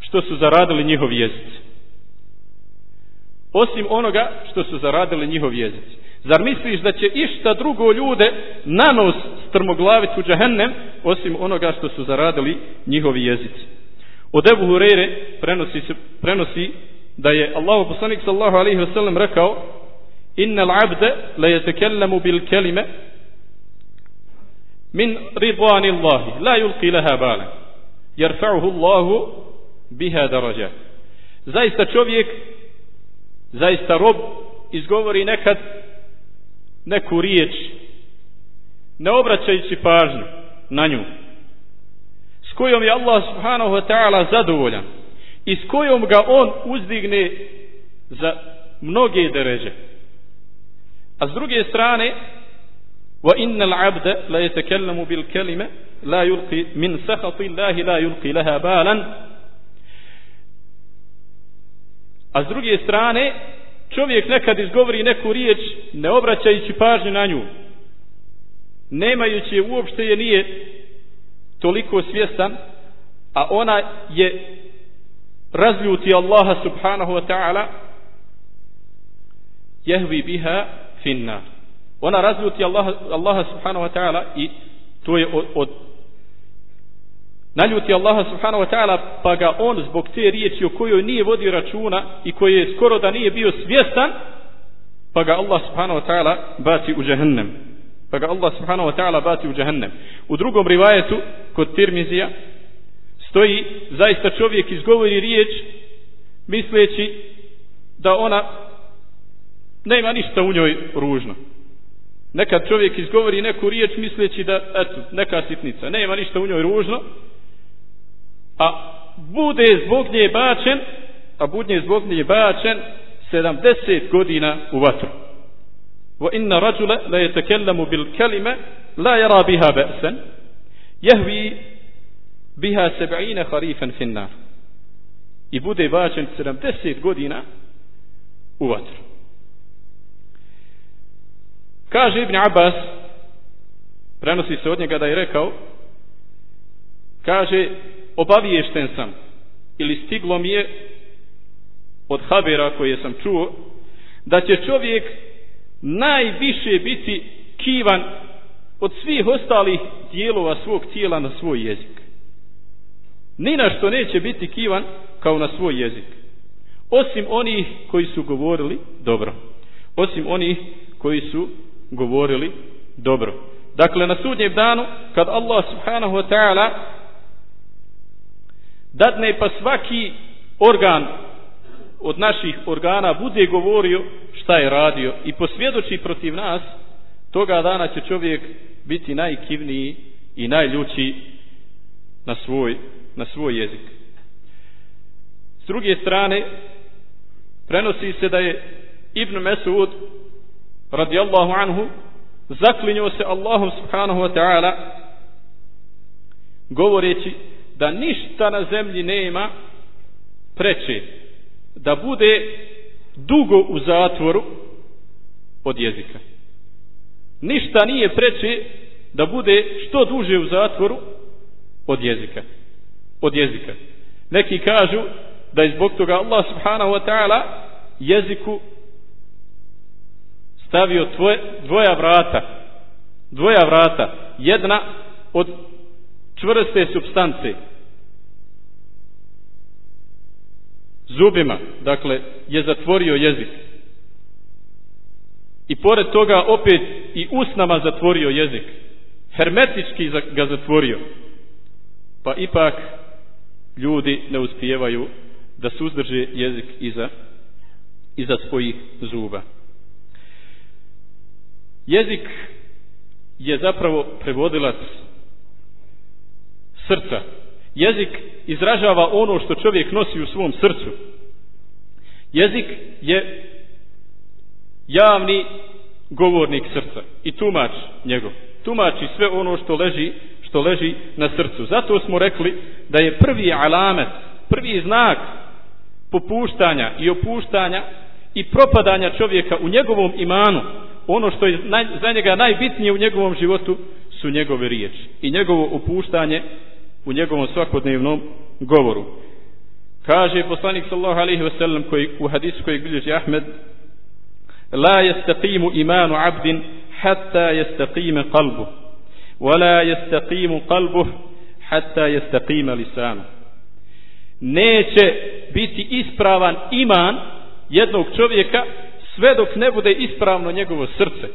što su zaradili njihov jezici osim onoga što su zaradili njihov jezici zar misliš da će išta drugo ljude na nos strmoglaviti u džehennem osim onoga što su zaradili njihovi jezici? Od Ebu Hureyre prenosi, prenosi da je Allah poslanik sallahu alaihi ve sellem rekao inna l'abde la yatakallamu bil kelime min ridvani Allahi la yulqi laha bala jerfa'uhu Allahu biha daraja. Zaista čovjek zaista rob izgovori nekad neku riječ ne obraćajući pažnju na nju s kojom je Allah subhanahu wa ta'ala zadovoljan i s kojom ga on uzdigne za mnoge deređe. A s druge strane wa innal abda la yatakallamu bil kalima la yulqi min sakhati llahi la yulqi laha balan. A s druge strane čovjek nekad izgovori neku riječ ne obraćajući pažnju na nju nemajući je uopšte je nije toliko svjestan a ona je razljuti Allaha subhanahu wa ta'ala jehvi biha finna ona razljuti Allaha, Allaha subhanahu wa ta'ala i to je od, od naljuti Allaha subhanahu wa ta'ala pa ga on zbog te riječi o kojoj nije vodio računa i koje je skoro da nije bio svjestan pa ga Allah subhanahu wa ta'ala baci u jahannam pa ga Allah subhanahu wa ta'ala baci u jahannam u drugom rivajetu kod Tirmizija stoji zaista čovjek izgovori riječ misleći da ona nema ništa u njoj ružno. Nekad čovjek izgovori neku riječ misleći da eto, neka sitnica nema ništa u njoj ružno a bude zbog nje bačen a bude zbog nje bačen 70 godina u vatru. Wa inna rajula la yatakallamu bil kalima la yara biha ba'san yahwi biha 70 kharifan finnar i bude bačen 70 godina u vatru kaže Ibn Abbas prenosi se od njega da je rekao kaže obaviješten sam ili stiglo mi je od habera koje sam čuo da će čovjek najviše biti kivan od svih ostalih dijelova svog tijela na svoj jezik. Ni na što neće biti kivan kao na svoj jezik. Osim onih koji su govorili dobro. Osim onih koji su govorili dobro. Dakle, na sudnjem danu, kad Allah subhanahu wa ta'ala dadne pa svaki organ od naših organa bude govorio šta je radio i posvjedoči protiv nas, toga dana će čovjek biti najkivniji i najljući na svoj, na svoj jezik. S druge strane, prenosi se da je Ibn Mesud radijallahu anhu zaklinio se Allahom subhanahu wa ta'ala govoreći da ništa na zemlji nema preče da bude dugo u zatvoru od jezika. Ništa nije preče da bude što duže u zatvoru od jezika. Od jezika. Neki kažu da je zbog toga Allah subhanahu wa ta'ala jeziku stavio tvoje, dvoja vrata. Dvoja vrata. Jedna od čvrste substance zubima, dakle, je zatvorio jezik. I pored toga opet i usnama zatvorio jezik. Hermetički ga zatvorio. Pa ipak ljudi ne uspijevaju da suzdrže jezik iza, iza svojih zuba. Jezik je zapravo prevodilac srca. Jezik izražava ono što čovjek nosi u svom srcu. Jezik je javni govornik srca i tumač njegov. Tumači sve ono što leži, što leži na srcu. Zato smo rekli da je prvi alamet, prvi znak popuštanja i opuštanja i propadanja čovjeka u njegovom imanu, ono što je naj, za njega najbitnije u njegovom životu su njegove riječi i njegovo opuštanje u njegovom svakodnevnom govoru. Kaže poslanik sallallahu alejhi ve sellem koji u hadisu koji bilježi Ahmed la yastaqimu imanu 'abdin hatta yastaqima qalbuhu ولا يستقيم قلبه حتى يستقيم لسانه neće biti ispravan iman jednog čovjeka sve dok ne bude ispravno njegovo srce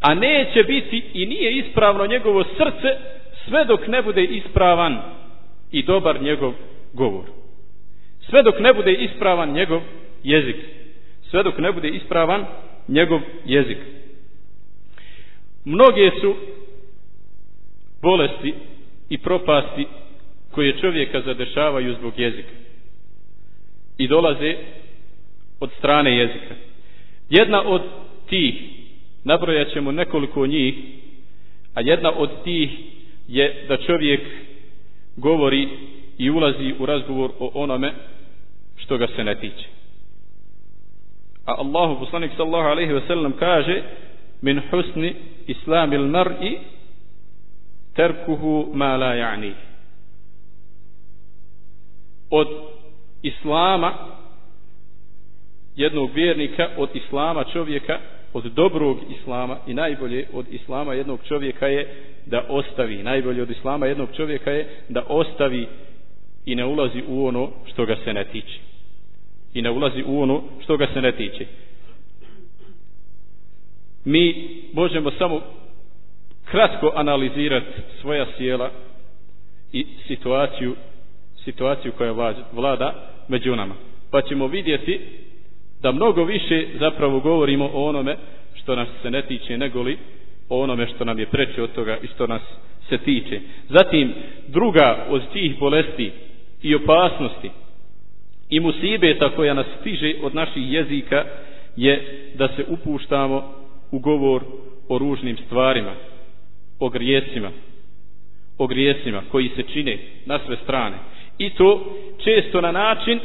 a neće biti i nije ispravno njegovo srce sve dok ne bude ispravan i dobar njegov govor. Sve dok ne bude ispravan njegov jezik. Sve dok ne bude ispravan njegov jezik. Mnoge su bolesti i propasti koje čovjeka zadešavaju zbog jezika. I dolaze od strane jezika. Jedna od tih, nabrojat ćemo nekoliko njih, a jedna od tih je da čovjek govori i ulazi u razgovor o onome što ga se ne tiče. A Allahu poslanik sallahu alaihi ve sellem kaže min husni islamil mar'i terkuhu ma la ja'ni. Od islama jednog vjernika, od islama čovjeka od dobrog islama i najbolje od islama jednog čovjeka je da ostavi, najbolje od islama jednog čovjeka je da ostavi i ne ulazi u ono što ga se ne tiče. I ne ulazi u ono što ga se ne tiče. Mi možemo samo kratko analizirati svoja sjela i situaciju situaciju koja vlada među nama. Pa ćemo vidjeti da mnogo više zapravo govorimo o onome što nas se ne tiče negoli o onome što nam je preče od toga i što nas se tiče. Zatim, druga od tih bolesti i opasnosti i musibeta koja nas stiže od naših jezika je da se upuštamo u govor o ružnim stvarima, o grijesima, o grijesima koji se čine na sve strane. I to često na način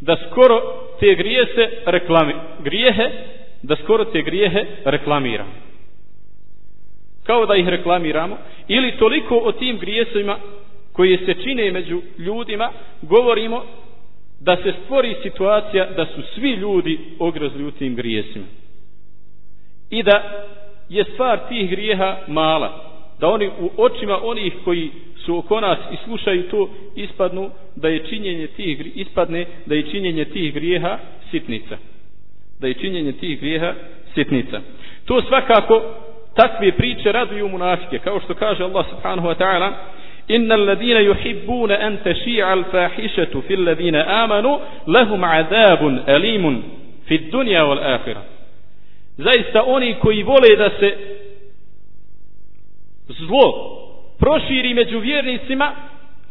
da skoro te grijese reklami, grijehe, da skoro te grijehe reklamiramo. Kao da ih reklamiramo, ili toliko o tim grijesima koji se čine među ljudima, govorimo da se stvori situacija da su svi ljudi ogrezli u tim grijesima. I da je stvar tih grijeha mala, da oni u očima onih koji su oko nas i slušaju to ispadnu da je činjenje tih ispadne da je činjenje tih grijeha sitnica da je činjenje tih grijeha sitnica to svakako takve priče raduju munafike kao što kaže Allah subhanahu wa ta'ala إن الذين يحبون أن تشيع الفاحشة في الذين آمنوا لهم عذاب أليم في الدنيا والآخرة zaista oni koji vole da se zlo proširi među vjernicima,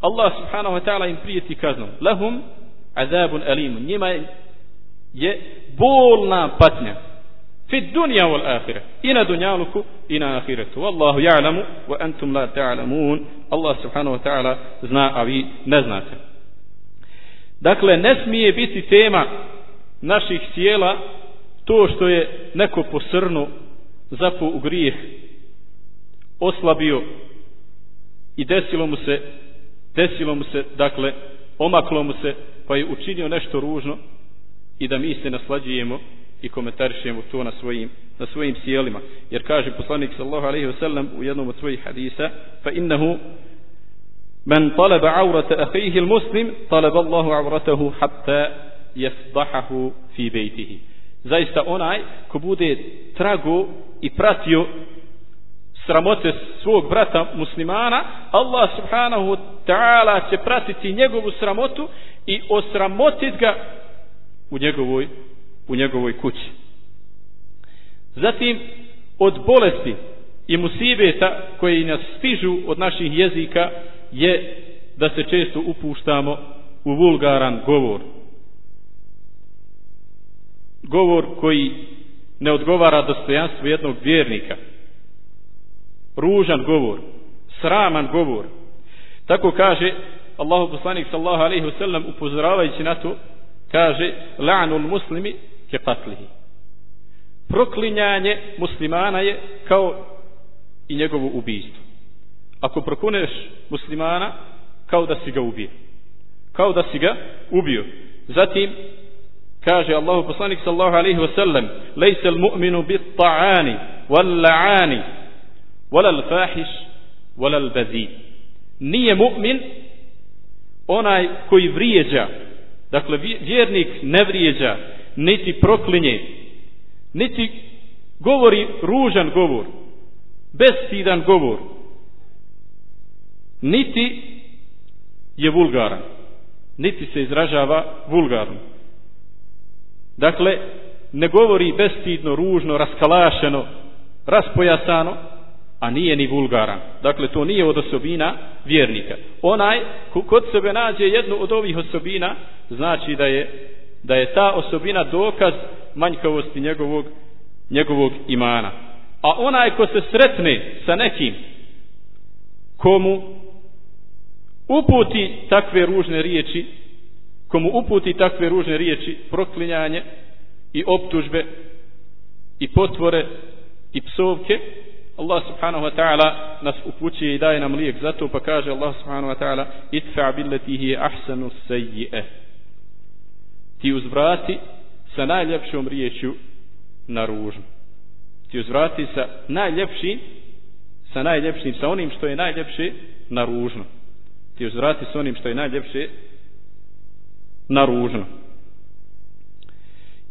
Allah subhanahu wa ta'ala im prijeti kaznom. Lahum azabun alim. Njima je bolna patnja. Fi dunja wal ahire. I na dunjaluku i na ahiretu. Wallahu ja'lamu wa antum la ta'lamun. Allah subhanahu wa ta'ala zna, a vi ne znate. Dakle, ne smije biti tema naših tijela to što je neko posrnu zapu u grijeh oslabio i desilo mu se desilo mu se dakle omaklo mu se pa je učinio nešto ružno i da mi se naslađujemo i komentarišemo to na svojim na svojim sjelima. Jer kaže poslanik sallallahu alejhi ve sellem u jednom od svojih hadisa fa innahu man talaba awrata akhihi almuslim talaba Allahu awratahu hatta yafdahahu fi baytihi. Zaista onaj ko bude trago i pratio sramote svog brata muslimana Allah subhanahu wa ta'ala će pratiti njegovu sramotu i osramotit ga u njegovoj u njegovoj kući. Zatim od bolesti i musibeta koji nas stižu od naših jezika je da se često upuštamo u vulgaran govor. Govor koji ne odgovara dostojanstvu jednog vjernika ružan govor sraman govor. Tako kaže Allahu poslanik sallallahu alejhi ve sellem upozoravajući na to kaže la'nul muslimi ke qatlihi. Proklinjanje muslimana je kao i njegovo ubijstvo. Ako prokuneš muslimana kao da si ga ubio. Kao da si ga ubio. Zatim kaže Allahu poslanik sallallahu alejhi ve sellem lejsa al mu'minu bit ta'ani wal la'ani. ولا الفاحش ولا البذي nije mu'min onaj koji vrijeđa. Dakle vjernik ne vrijeđa niti proklinje niti govori ružan govor bestidan govor niti je vulgaran niti se izražava vulgarno dakle ne govori bestidno, ružno, raskalašeno raspojasano a nije ni vulgaran. Dakle to nije od osobina vjernika. Onaj ko kod sebe nađe jednu od ovih osobina znači da je da je ta osobina dokaz manjkavosti njegovog njegovog imana. A onaj ko se sretne sa nekim komu uputi takve ružne riječi komu uputi takve ružne riječi proklinjanje i optužbe i potvore i psovke Allah subhanahu wa ta'ala nas upućuje i daje nam lijek zato pa kaže Allah subhanahu wa ta'ala itfa billati hi ahsanu sayyi'e ti uzvrati sa najljepšom riječju na ružnu. Ti uzvrati sa najljepšim sa najljepšim sa onim što je najljepše na ružno ti uzvrati sa onim što je najljepše na ružno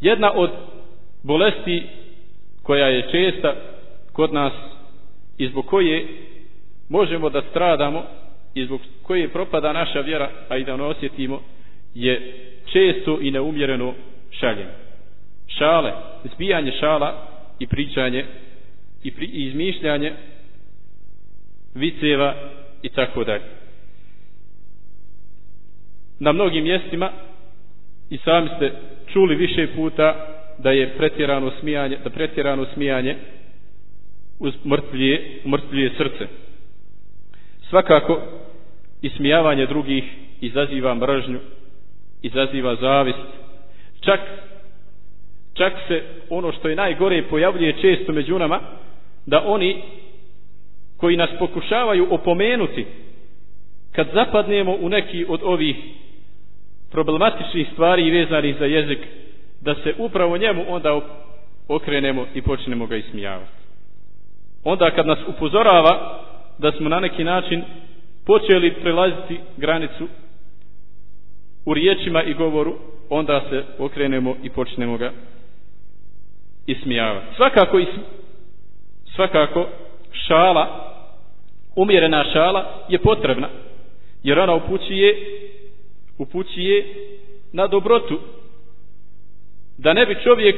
jedna od bolesti koja je česta kod nas i zbog koje možemo da stradamo i zbog koje propada naša vjera a i da ono osjetimo je često i neumjereno šaljenje. Šale, zbijanje šala i pričanje i, pri, i izmišljanje viceva i tako dalje. Na mnogim mjestima i sami ste čuli više puta da je pretjerano smijanje da pretjerano smijanje uz mrtvlje, srce. Svakako ismijavanje drugih izaziva mržnju izaziva zavist. Čak čak se ono što je najgore pojavljuje često među nama da oni koji nas pokušavaju opomenuti kad zapadnemo u neki od ovih problematičnih stvari vezanih za jezik da se upravo njemu onda okrenemo i počnemo ga ismijavati onda kad nas upozorava da smo na neki način počeli prelaziti granicu u riječima i govoru onda se okrenemo i počnemo ga ismijavati. Svakako ism, svakako šala umjerena šala je potrebna jer ona upućuje upućuje na dobrotu. Da ne bi čovjek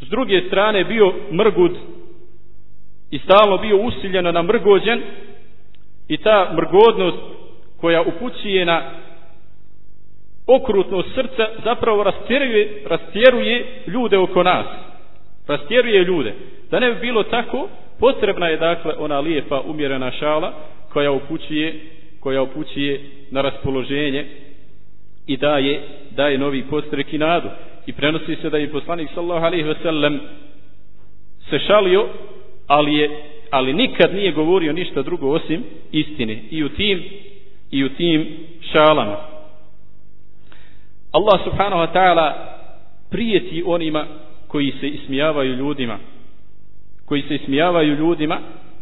s druge strane bio mrgud i stalno bio usiljeno na mrgođen i ta mrgodnost koja upućuje na okrutnost srca zapravo rastjeruje, rastjeruje ljude oko nas. Rastjeruje ljude. Da ne bi bilo tako potrebna je dakle ona lijepa umjerena šala koja upućuje koja upućuje na raspoloženje i daje daje novi postrek i nadu. I prenosi se da je poslanik sallallahu alejhi ve sellem se šalio ali je ali nikad nije govorio ništa drugo osim istine. I u tim i u tim šalama. Allah subhanahu wa ta'ala prijeti onima koji se ismijavaju ljudima. Koji se ismijavaju ljudima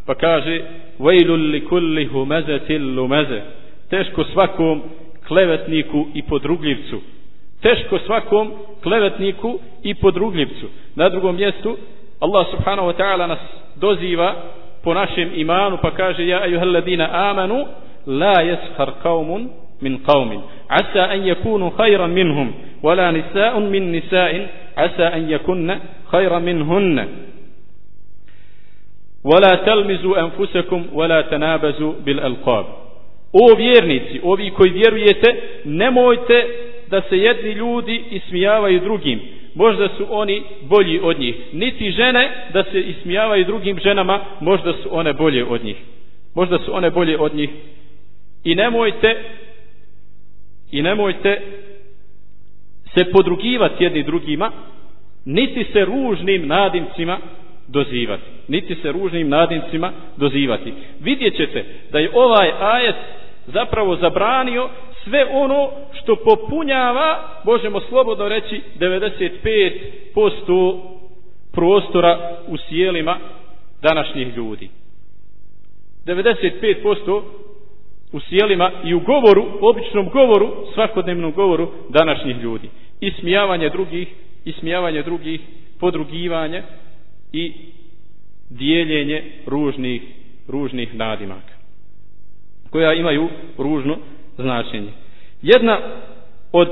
pa kaže vejlul li kulli humazatil lumaze teško svakom klevetniku i podrugljivcu. Teško svakom klevetniku i podrugljivcu. Na drugom mjestu Allah subhanahu wa ta'ala nas doziva po našem imanu pa kaže ja ayyuhalladina amanu la yaskhar qaumun min qaumin asa an yakunu khayran minhum wala nisa'un min nisa'in asa an yakunna khayran minhunna ولا تلمزوا أنفسكم ولا تنابزوا بالألقاب O vjernici, ovi koji vjerujete, nemojte da se jedni ljudi ismijavaju drugim. Možda su oni bolji od njih. Niti žene da se ismijavaju drugim ženama, možda su one bolje od njih. Možda su one bolje od njih. I nemojte i nemojte se podrugivati jedni drugima, niti se ružnim nadimcima dozivati. Niti se ružnim nadimcima dozivati. Vidjet ćete da je ovaj ajet zapravo zabranio sve ono što popunjava, možemo slobodno reći, 95% prostora u sjelima današnjih ljudi. 95% u sjelima i u govoru, običnom govoru, svakodnevnom govoru današnjih ljudi. Ismijavanje drugih, ismijavanje drugih, podrugivanje i dijeljenje ružnih, ružnih nadimaka koja imaju ružno značenje. Jedna od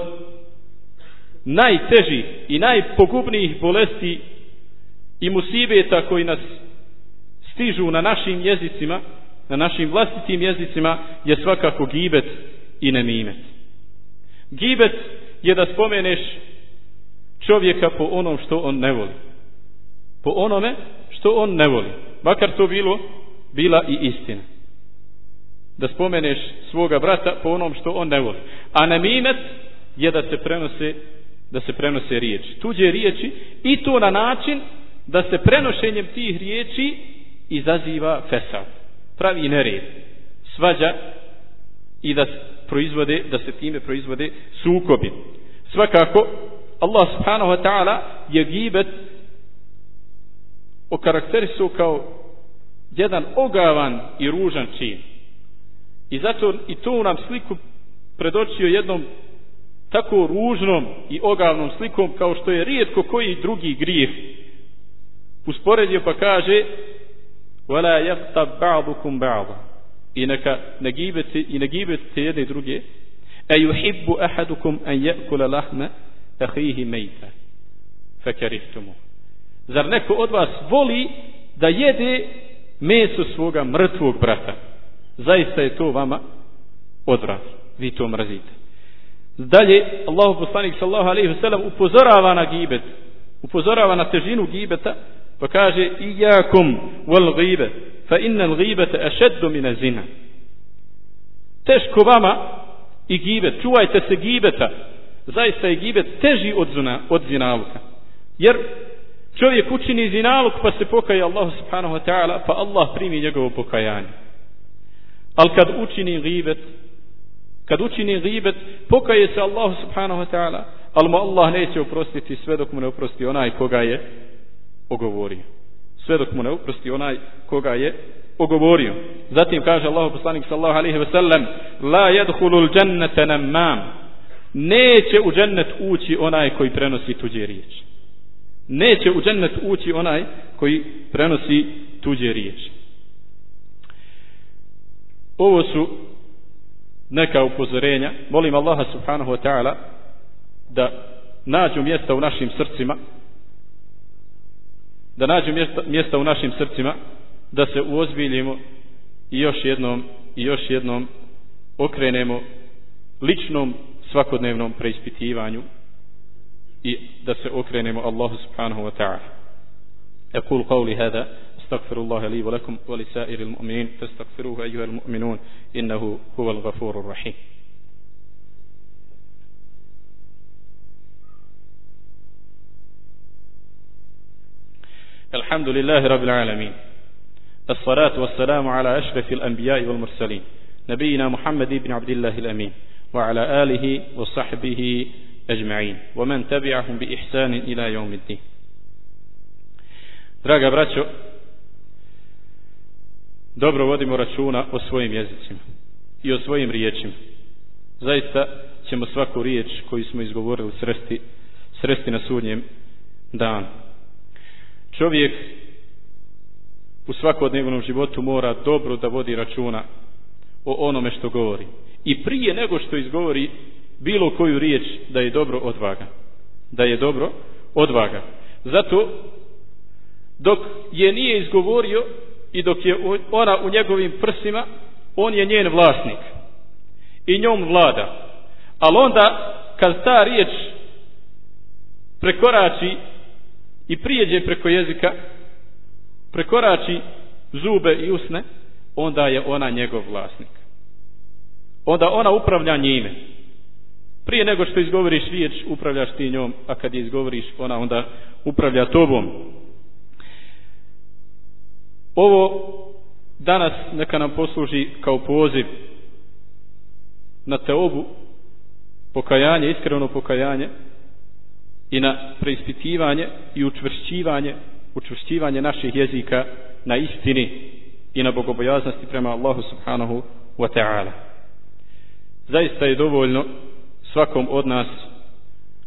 najtežih i najpogubnijih bolesti i musibeta koji nas stižu na našim jezicima, na našim vlastitim jezicima, je svakako gibet i nemimet. Gibet je da spomeneš čovjeka po onom što on ne voli. Po onome što on ne voli. Makar to bilo, bila i istina da spomeneš svoga brata po onom što on ne voli. A namimet je da se prenose da se prenose riječi. Tuđe riječi i to na način da se prenošenjem tih riječi izaziva fesad. Pravi nered. Svađa i da proizvode, da se time proizvode sukobi. Svakako, Allah subhanahu wa ta'ala je gibet okarakterisu kao jedan ogavan i ružan čin. I zato i to nam sliku predočio jednom tako ružnom i ogavnom slikom kao što je rijetko koji drugi grijeh. Usporedio pa kaže وَلَا يَغْتَبْ بَعْضُكُمْ بَعْضًا I neka ne gibete i ne gibete jedne i druge أَيُحِبُّ أَحَدُكُمْ أَنْ يَأْكُلَ لَحْمَ أَخِيهِ مَيْتًا فَكَرِهْتُمُ Zar neko od vas voli da jede meso svoga mrtvog brata? Zaista je to vama odraz. Vi to mrazite. Dalje, Allahu poslanik sallahu alaihi wasallam upozorava na gibet. Upozorava na težinu gibeta, pa kaže, Iyakum wal gibe, fa inna al gibete ašeddu mine zina. Teško vama i gibet, čuvajte se gibeta, zaista je gibet teži od, zuna, od zinaluka. Jer čovjek učini zinaluk pa se pokaje Allahu subhanahu wa ta'ala, pa Allah primi njegovo pokajanje. Ali kad učini gibet, kad učini gibet, pokaje se Allahu subhanahu wa ta'ala, ali mu Allah neće oprostiti sve dok mu ne oprosti onaj koga je ogovorio. Sve dok mu ne oprosti onaj koga je ogovorio. Zatim kaže Allahu poslanik sallahu alaihi ve sellem, la jedhulul džennete namam, neće u džennet ući onaj koji prenosi tuđe riječi. Neće u džennet ući onaj koji prenosi tuđe riječi Ovo su neka upozorenja. Molim Allaha subhanahu wa ta'ala da nađu mjesta u našim srcima da nađu mjesta, mjesta u našim srcima da se uozbiljimo i još jednom i još jednom okrenemo ličnom svakodnevnom preispitivanju i da se okrenemo Allahu subhanahu wa ta'ala. أقول قولي هذا أستغفر الله لي ولكم ولسائر المؤمنين فاستغفروه أيها المؤمنون إنه هو الغفور الرحيم. الحمد لله رب العالمين. الصلاة والسلام على أشرف الأنبياء والمرسلين نبينا محمد بن عبد الله الأمين وعلى آله وصحبه أجمعين ومن تبعهم بإحسان إلى يوم الدين. Draga braćo, dobro vodimo računa o svojim jezicima. i o svojim riječima. Zaista ćemo svaku riječ koju smo izgovorili sresti, sresti na sudnjem danu. Čovjek u svakodnevnom životu mora dobro da vodi računa o onome što govori. I prije nego što izgovori bilo koju riječ da je dobro odvaga. Da je dobro odvaga. Zato dok je nije izgovorio i dok je ona u njegovim prsima, on je njen vlasnik. I njom vlada. Ali onda kad ta riječ prekorači i prijeđe preko jezika, prekorači zube i usne, onda je ona njegov vlasnik. Onda ona upravlja njime. Prije nego što izgovoriš riječ, upravljaš ti njom, a kad je izgovoriš, ona onda upravlja tobom. Ovo danas neka nam posluži kao poziv na teobu, pokajanje, iskreno pokajanje i na preispitivanje i učvršćivanje, učvršćivanje naših jezika na istini i na bogobojaznosti prema Allahu subhanahu wa ta'ala. Zaista je dovoljno svakom od nas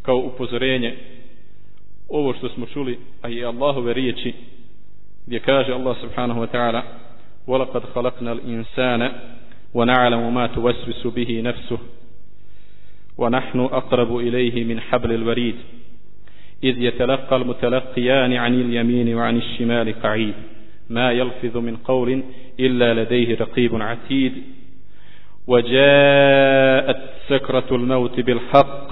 kao upozorenje ovo što smo čuli, a i Allahove riječi gdje kaže Allah subhanahu wa ta'ala وَلَقَدْ خَلَقْنَا الْإِنسَانَ وَنَعْلَمُ مَا تُوَسْوِسُ بِهِ نَفْسُهُ ونحن أقرب إليه من حبل الوريد. إذ يتلقى المتلقيان عن اليمين وعن الشمال قعيد. ما يلفظ من قول إلا لديه رقيب عتيد. وجاءت سكرة الموت بالحق.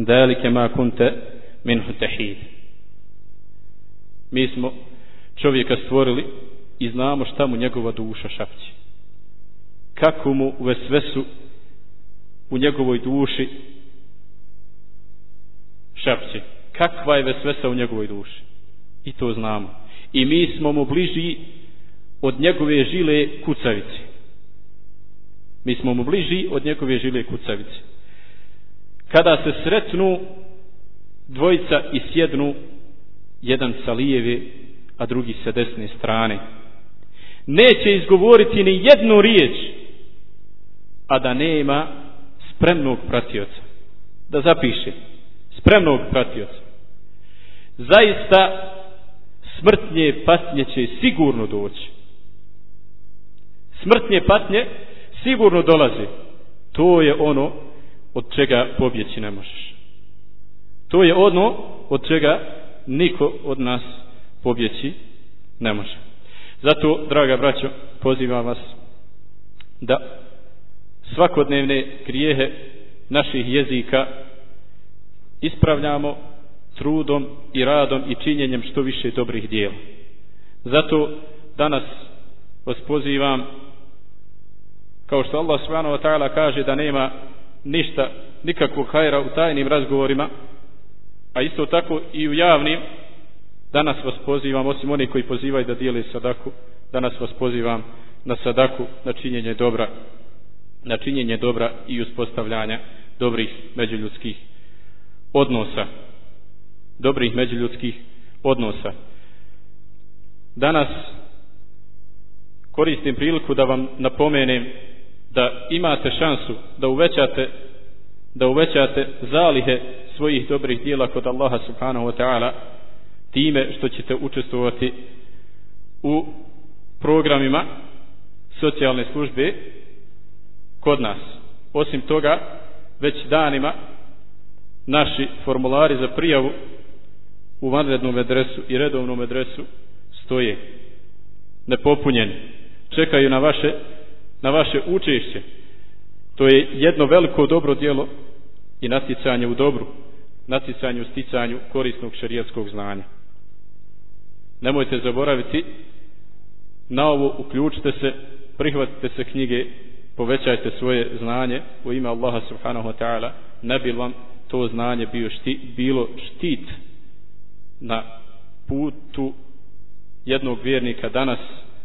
ذلك ما كنت منه تحيد. Mi smo čovjeka stvorili i znamo šta mu njegova duša šapće. Kako mu u vesvesu u njegovoj duši šapće. Kakva je vesvesa u njegovoj duši. I to znamo. I mi smo mu bliži od njegove žile kucavice. Mi smo mu bliži od njegove žile kucavice. Kada se sretnu dvojica i sjednu jedan sa lijeve, a drugi sa desne strane. Neće izgovoriti ni jednu riječ, a da nema spremnog pratioca. Da zapiše, spremnog pratioca. Zaista smrtnje patnje će sigurno doći. Smrtnje patnje sigurno dolazi. To je ono od čega pobjeći ne možeš. To je ono od čega niko od nas pobjeći ne može. Zato, draga braćo, pozivam vas da svakodnevne grijehe naših jezika ispravljamo trudom i radom i činjenjem što više dobrih dijela. Zato danas vas pozivam kao što Allah subhanahu wa ta'ala kaže da nema ništa, nikakvog hajra u tajnim razgovorima a isto tako i u javnim danas vas pozivam osim oni koji pozivaju da dijeli sadaku danas vas pozivam na sadaku na činjenje dobra na činjenje dobra i uspostavljanja dobrih međuljudskih odnosa. Dobrih međuljudskih odnosa. Danas koristim priliku da vam napomenem da imate šansu da uvećate da uvećate zalihe svojih dobrih dijela kod Allaha subhanahu wa ta'ala time što ćete učestvovati u programima socijalne službe kod nas. Osim toga, već danima naši formulari za prijavu u vanrednom adresu i redovnom adresu stoje nepopunjeni. Čekaju na vaše, na vaše učešće. To je jedno veliko dobro djelo i natjecanje u dobru natjecanju, sticanju korisnog šarijatskog znanja. Nemojte zaboraviti, na ovo uključite se, prihvatite se knjige, povećajte svoje znanje u ime Allaha subhanahu wa ta'ala, ne bi vam to znanje bio šti, bilo štit na putu jednog vjernika danas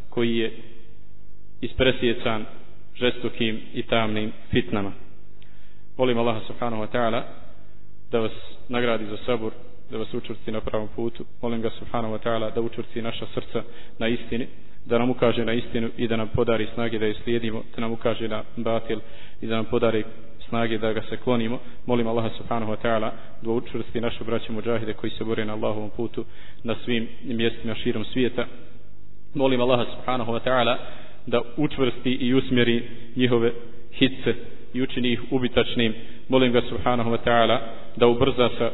koji je ispresjecan žestokim i tamnim fitnama. Molim Allaha subhanahu wa ta'ala da vas nagradi za sabur, da vas učvrsti na pravom putu. Molim ga subhanahu wa ta'ala da učvrsti naša srca na istini, da nam ukaže na istinu i da nam podari snage da je slijedimo, da nam ukaže na batil i da nam podari snage da ga se klonimo. Molim Allaha subhanahu wa ta'ala da učvrsti našu braću muđahide koji se bore na Allahovom putu na svim mjestima širom svijeta. Molim Allaha subhanahu wa ta'ala da učvrsti i usmjeri njihove hitce i učini ih ubitačnim. Molim ga subhanahu wa ta'ala da ubrza sa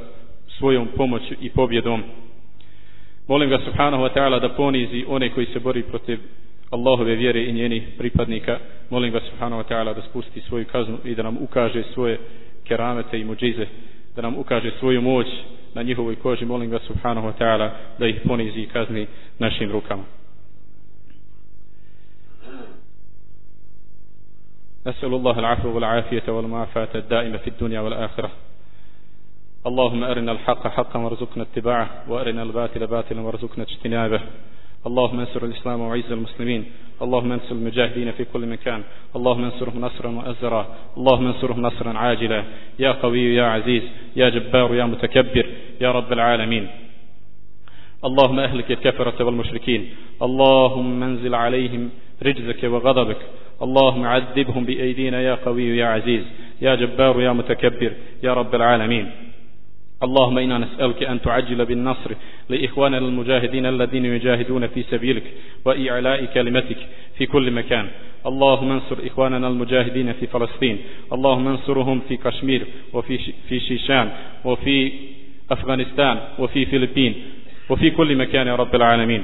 svojom pomoću i pobjedom. Molim ga subhanahu wa ta'ala da ponizi one koji se bori protiv Allahove vjere i njenih pripadnika. Molim ga subhanahu wa ta'ala da spusti svoju kaznu i da nam ukaže svoje keramete i muđize, da nam ukaže svoju moć na njihovoj koži. Molim ga subhanahu wa ta'ala da ih ponizi i kazni našim rukama. نسأل الله العفو والعافية والمعافاة الدائمة في الدنيا والآخرة. اللهم أرنا الحق حقا وارزقنا اتباعه وأرنا الباطل باطلا وارزقنا اجتنابه. اللهم انصر الإسلام وعز المسلمين. اللهم انصر المجاهدين في كل مكان. اللهم انصرهم نصرا وأزرا. اللهم انصرهم نصرا عاجلا. يا قوي يا عزيز. يا جبار يا متكبر. يا رب العالمين. اللهم أهلك الكفرة والمشركين. اللهم انزل عليهم رجزك وغضبك. اللهم عذبهم بأيدينا يا قوي يا عزيز يا جبار يا متكبر يا رب العالمين. اللهم إنا نسألك أن تعجل بالنصر لإخواننا المجاهدين الذين يجاهدون في سبيلك وإعلاء كلمتك في كل مكان. اللهم انصر إخواننا المجاهدين في فلسطين اللهم انصرهم في كشمير وفي في شيشان وفي أفغانستان وفي فلبين وفي كل مكان يا رب العالمين.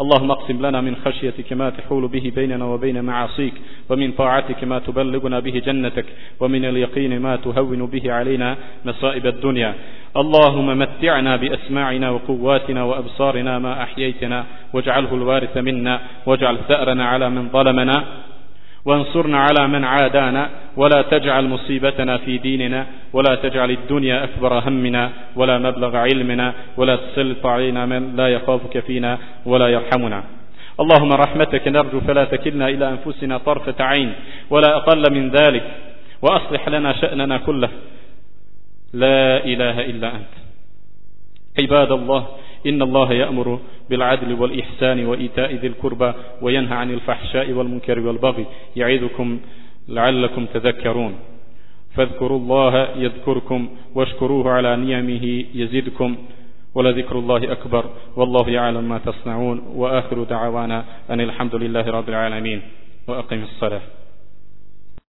اللهم اقسم لنا من خشيتك ما تحول به بيننا وبين معاصيك ومن طاعتك ما تبلغنا به جنتك ومن اليقين ما تهون به علينا مصائب الدنيا. اللهم متعنا بأسماعنا وقواتنا وأبصارنا ما أحييتنا واجعله الوارث منا واجعل ثأرنا على من ظلمنا. وانصرنا على من عادانا ولا تجعل مصيبتنا في ديننا ولا تجعل الدنيا أكبر همنا ولا مبلغ علمنا ولا تسلط علينا من لا يخافك فينا ولا يرحمنا. اللهم رحمتك نرجو فلا تكلنا إلى أنفسنا طرفة عين ولا أقل من ذلك وأصلح لنا شأننا كله. لا إله إلا أنت. عباد الله إن الله يأمر بالعدل والإحسان وإيتاء ذي القربى وينهى عن الفحشاء والمنكر والبغي يعظكم لعلكم تذكرون. فاذكروا الله يذكركم واشكروه على نعمه يزدكم ولذكر الله أكبر والله يعلم ما تصنعون وآخر دعوانا أن الحمد لله رب العالمين وأقم الصلاة.